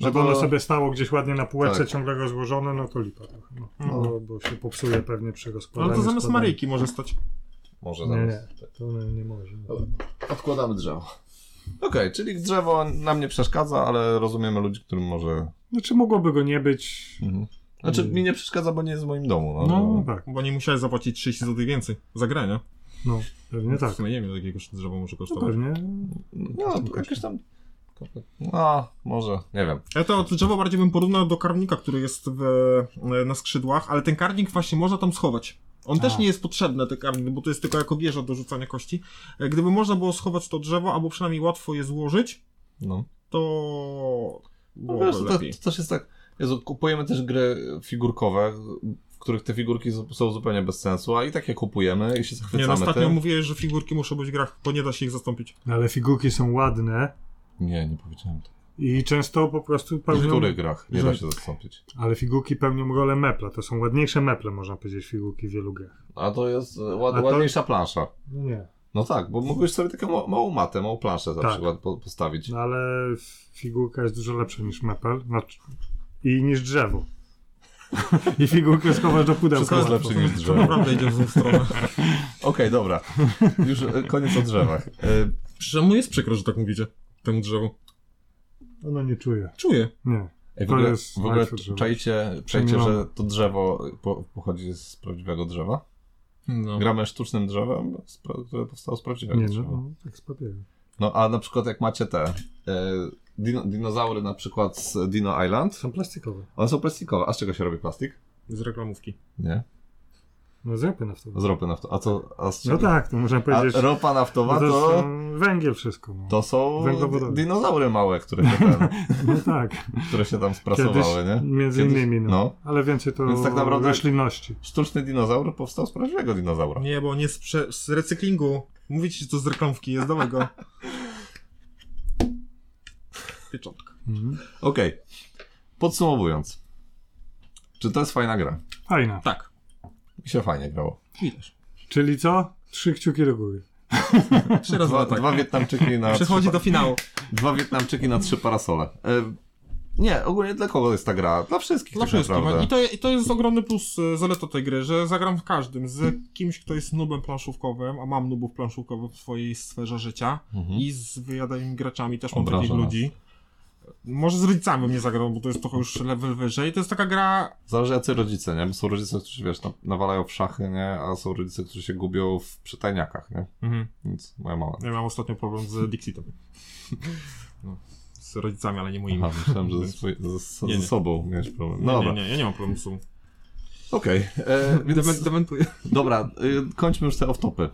Speaker 4: no
Speaker 3: Żeby
Speaker 4: to-
Speaker 3: ono sobie stało gdzieś ładnie na półeczce,
Speaker 4: Tak.
Speaker 3: ciągle rozłożone, no to lipa trochę. No.
Speaker 2: No.
Speaker 3: No, bo się popsuje pewnie przy
Speaker 2: No
Speaker 3: rozkładaniu.
Speaker 2: to zamiast. Maryjki może stać.
Speaker 4: Może
Speaker 3: Nie, nie,
Speaker 4: zamiast.
Speaker 3: to nie, nie może.
Speaker 4: Odkładamy drzewo. Okej, czyli drzewo nam nie przeszkadza, ale rozumiemy ludzi, którym może...
Speaker 3: Znaczy mogłoby go nie być.
Speaker 4: Mhm. Znaczy, mi nie przeszkadza, bo nie jest w moim domu. No,
Speaker 3: No tak,
Speaker 2: Bo nie musiałeś zapłacić 30 zł więcej za grę, nie?
Speaker 3: no pewnie tak.
Speaker 2: W sumie nie wiem, jakiego drzewo może
Speaker 3: No
Speaker 2: kosztować.
Speaker 3: pewnie.
Speaker 4: No, to jakieś tam... No, może, nie wiem.
Speaker 2: Ja to drzewo bardziej bym porównał do karnika, który jest w, na skrzydłach, ale ten karnik właśnie można tam schować. On też
Speaker 3: A.
Speaker 2: nie jest potrzebny, ten karnik, bo to jest tylko jako wieża do rzucania kości. E, Gdyby można było schować to drzewo, albo przynajmniej łatwo je złożyć,
Speaker 4: No.
Speaker 2: to
Speaker 4: No wiesz, to,
Speaker 2: lepiej.
Speaker 4: to też jest tak. Jezu, kupujemy też gry figurkowe, w których te figurki są zupełnie bez sensu, a i tak je kupujemy i się
Speaker 2: Nie, no
Speaker 4: zachwycamy
Speaker 2: ostatnio
Speaker 4: tym.
Speaker 2: mówiłeś, że figurki muszą być w grach, bo nie da się ich zastąpić.
Speaker 3: Ale figurki są ładne
Speaker 4: Nie, nie powiedziałem to.
Speaker 3: I często po prostu
Speaker 4: W
Speaker 3: pełnią...
Speaker 4: których grach nie
Speaker 3: że-
Speaker 4: da się zastąpić.
Speaker 3: Ale figurki pełnią rolę mepla. To są ładniejsze meple, można powiedzieć, figurki w wielu grach.
Speaker 4: A to jest ład,
Speaker 3: A to-
Speaker 4: ładniejsza plansza.
Speaker 3: No nie.
Speaker 4: No tak, bo mógłbyś sobie taką ma- małą matę, małą planszę na
Speaker 3: Tak.
Speaker 4: przykład po, postawić.
Speaker 3: No ale figurka jest dużo lepsza niż mepel. Znaczy, i niż drzewo. I figurkę schowasz do pudełka.
Speaker 4: Wszystko jest lepsze niż
Speaker 2: To
Speaker 4: drzewo.
Speaker 2: naprawdę idzie w złą stronę.
Speaker 4: Okej, dobra. Już e, koniec o drzewach. E,
Speaker 2: Przecież mu jest przykro, że tak mówicie. Temu drzewu.
Speaker 3: Ono nie czuje.
Speaker 2: Czuję.
Speaker 3: Nie.
Speaker 4: Ej, w
Speaker 3: To
Speaker 4: ogóle,
Speaker 3: jest
Speaker 4: w ogóle czajcie, czajcie, że to drzewo po, pochodzi z prawdziwego drzewa?
Speaker 2: No.
Speaker 4: Gramy sztucznym drzewem, które powstało z prawdziwego
Speaker 3: Nie, no,
Speaker 4: drzewa.
Speaker 3: no tak z papieru.
Speaker 4: No a na przykład jak macie te e, dino, dinozaury na przykład z Dino Island,
Speaker 3: Są plastikowe.
Speaker 4: one są plastikowe. A z czego się robi plastik?
Speaker 2: Z reklamówki.
Speaker 4: Nie?
Speaker 3: No z ropy naftowej.
Speaker 4: Z ropy naftowej. A co? A z
Speaker 3: No tak, to można
Speaker 4: A
Speaker 3: powiedzieć.
Speaker 4: ropa
Speaker 3: no
Speaker 4: naftowa
Speaker 3: to
Speaker 4: to,
Speaker 3: są węgiel wszystko. No,
Speaker 4: to są dinozaury małe, które się, tam,
Speaker 3: no tak.
Speaker 4: które się tam
Speaker 3: Kiedyś,
Speaker 4: sprasowały, nie?
Speaker 3: między
Speaker 4: Kiedyś-
Speaker 3: innymi, no.
Speaker 4: no.
Speaker 3: Ale więcej to
Speaker 4: Więc tak naprawdę-
Speaker 3: roślinności.
Speaker 4: Sztuczny dinozaur powstał z prawdziwego dinozaura.
Speaker 2: Nie, bo nie z, prze- z recyklingu. Mówicie, że to z reklamówki jest, dawaj go. Pieczątka.
Speaker 3: Mhm.
Speaker 4: Okej. Podsumowując. Czy to jest fajna gra?
Speaker 3: Fajna.
Speaker 2: Tak.
Speaker 4: Mi się fajnie grało.
Speaker 2: Widać.
Speaker 3: Czyli co? Trzy kciuki do góry.
Speaker 2: Trzy razy
Speaker 4: Dwa,
Speaker 2: tak.
Speaker 4: dwa Wietnamczyki na
Speaker 2: Przechodzi
Speaker 4: trzy,
Speaker 2: do finału.
Speaker 4: Dwa Wietnamczyki na trzy parasole. E, nie, ogólnie dla kogo jest ta gra? Dla wszystkich
Speaker 2: Dla
Speaker 4: tak
Speaker 2: wszystkich.
Speaker 4: naprawdę.
Speaker 2: I to, I to jest ogromny plus, e, zaleta tej gry, że zagram w każdym. Z kimś, kto jest nubem planszówkowym, a mam nubów planszówkowych w swojej sferze życia.
Speaker 4: Mhm.
Speaker 2: I z wyjadanymi graczami też mam
Speaker 4: Obraża
Speaker 2: takich
Speaker 4: nas.
Speaker 2: ludzi. Może z rodzicami bym nie zagrał, bo to jest trochę już level wyżej. To jest taka gra
Speaker 4: Zależy jacy rodzice, nie? Bo są rodzice, którzy wiesz, na- nawalają w szachy, nie? A są rodzice, którzy się gubią w przytajniakach, nie?
Speaker 2: Mhm.
Speaker 4: Więc moja mama.
Speaker 2: Ja miałem ostatnio problem z Dixitem. No, z rodzicami, ale nie moimi.
Speaker 4: Aha, myślałem, że ze, ze,
Speaker 2: Nie,
Speaker 4: ze
Speaker 2: nie.
Speaker 4: sobą miałeś problem.
Speaker 2: Nie,
Speaker 4: No
Speaker 2: nie,
Speaker 4: dobra,
Speaker 2: nie, ja nie mam problemu z sobą.
Speaker 4: okej. e, Więc
Speaker 2: Dement- Dementuję.
Speaker 4: dobra, y, kończmy już te off-topy.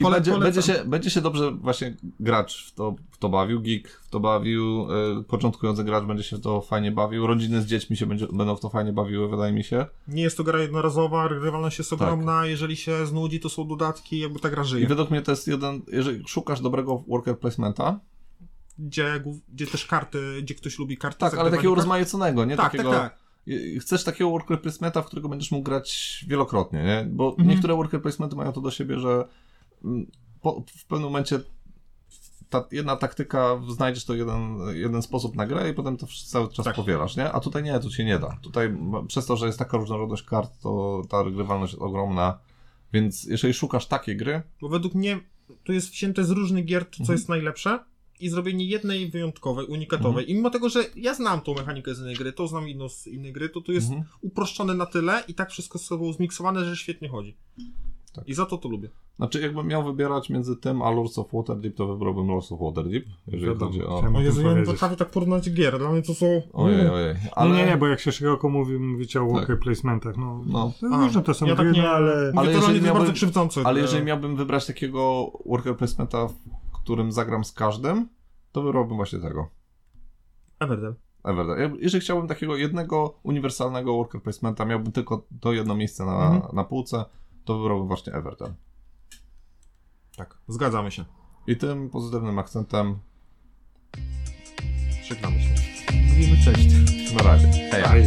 Speaker 4: I
Speaker 2: Pole-
Speaker 4: będzie,
Speaker 2: polecam.
Speaker 4: będzie, się, będzie się dobrze właśnie gracz w to, w to bawił, geek w to bawił, y, początkujący gracz będzie się w to fajnie bawił, rodziny z dziećmi się będzie, będą w to fajnie bawiły, wydaje mi się.
Speaker 2: Nie jest to gra jednorazowa, regrywalność jest
Speaker 4: Tak.
Speaker 2: ogromna, jeżeli się znudzi, to są dodatki, jakby ta gra
Speaker 4: I
Speaker 2: żyje.
Speaker 4: według mnie to jest jeden, jeżeli szukasz dobrego worker placementa,
Speaker 2: Gdzie, gdzie też karty, gdzie ktoś lubi karty.
Speaker 4: tak, ale takiego rozmaiconego, nie
Speaker 2: Tak,
Speaker 4: takiego...
Speaker 2: tak, tak.
Speaker 4: I- Chcesz takiego worker placementa, w którego będziesz mógł grać wielokrotnie, nie? Bo
Speaker 2: Mhm.
Speaker 4: niektóre worker placementy mają to do siebie, że mm, po, w pewnym momencie ta jedna taktyka, znajdziesz to jeden, jeden sposób na grę i potem to cały czas
Speaker 2: Tak.
Speaker 4: powielasz, nie? A tutaj nie, tu się nie da. Tutaj przez to, że jest taka różnorodność kart, to ta regrywalność jest ogromna. Więc jeżeli szukasz takiej gry,
Speaker 2: Bo według mnie tu jest wzięte z różnych gier to, co
Speaker 4: Mhm.
Speaker 2: jest najlepsze i zrobienie jednej wyjątkowej, unikatowej.
Speaker 4: Mhm.
Speaker 2: I mimo tego, że ja znam tą mechanikę z innej gry, to znam inną z innej gry, to tu jest
Speaker 4: Mhm.
Speaker 2: uproszczone na tyle i tak wszystko z sobą zmiksowane, że świetnie chodzi.
Speaker 4: Tak.
Speaker 2: I za to to lubię.
Speaker 4: znaczy jakbym miał wybierać między tym a Lords of Waterdeep, to wybrałbym Lords of Waterdeep, jeżeli
Speaker 3: Wiadomo,
Speaker 4: chodzi o...
Speaker 3: chciałem-
Speaker 2: O Jezu, ja nie potrafię tak porównać gier. Dla mnie to są...
Speaker 4: Ojej, ojej.
Speaker 3: Ale... Nie, nie, nie, bo jak się szeroko mówi, mówicie o
Speaker 4: Tak.
Speaker 3: worker placementach, no,
Speaker 4: No.
Speaker 3: to
Speaker 2: A,
Speaker 3: różne to są
Speaker 2: ja tak
Speaker 3: gry,
Speaker 2: nie...
Speaker 3: no, ale...
Speaker 4: Ale
Speaker 2: to
Speaker 4: jeżeli miałbym-
Speaker 2: bardzo krzywdzące.
Speaker 4: Ale jeżeli miałbym wybrać takiego worker placementa, w którym zagram z każdym, to wybrałbym właśnie tego.
Speaker 2: Everdell.
Speaker 4: Everda. Ja- Jeżeli chciałbym takiego jednego uniwersalnego worker placementa, miałbym tylko to jedno miejsce na,
Speaker 2: Mhm.
Speaker 4: na półce, to wybrałbym właśnie Everton.
Speaker 2: Tak, zgadzamy się.
Speaker 4: I tym pozytywnym akcentem
Speaker 2: Żegnamy się. Mówimy cześć.
Speaker 4: na razie. Hej.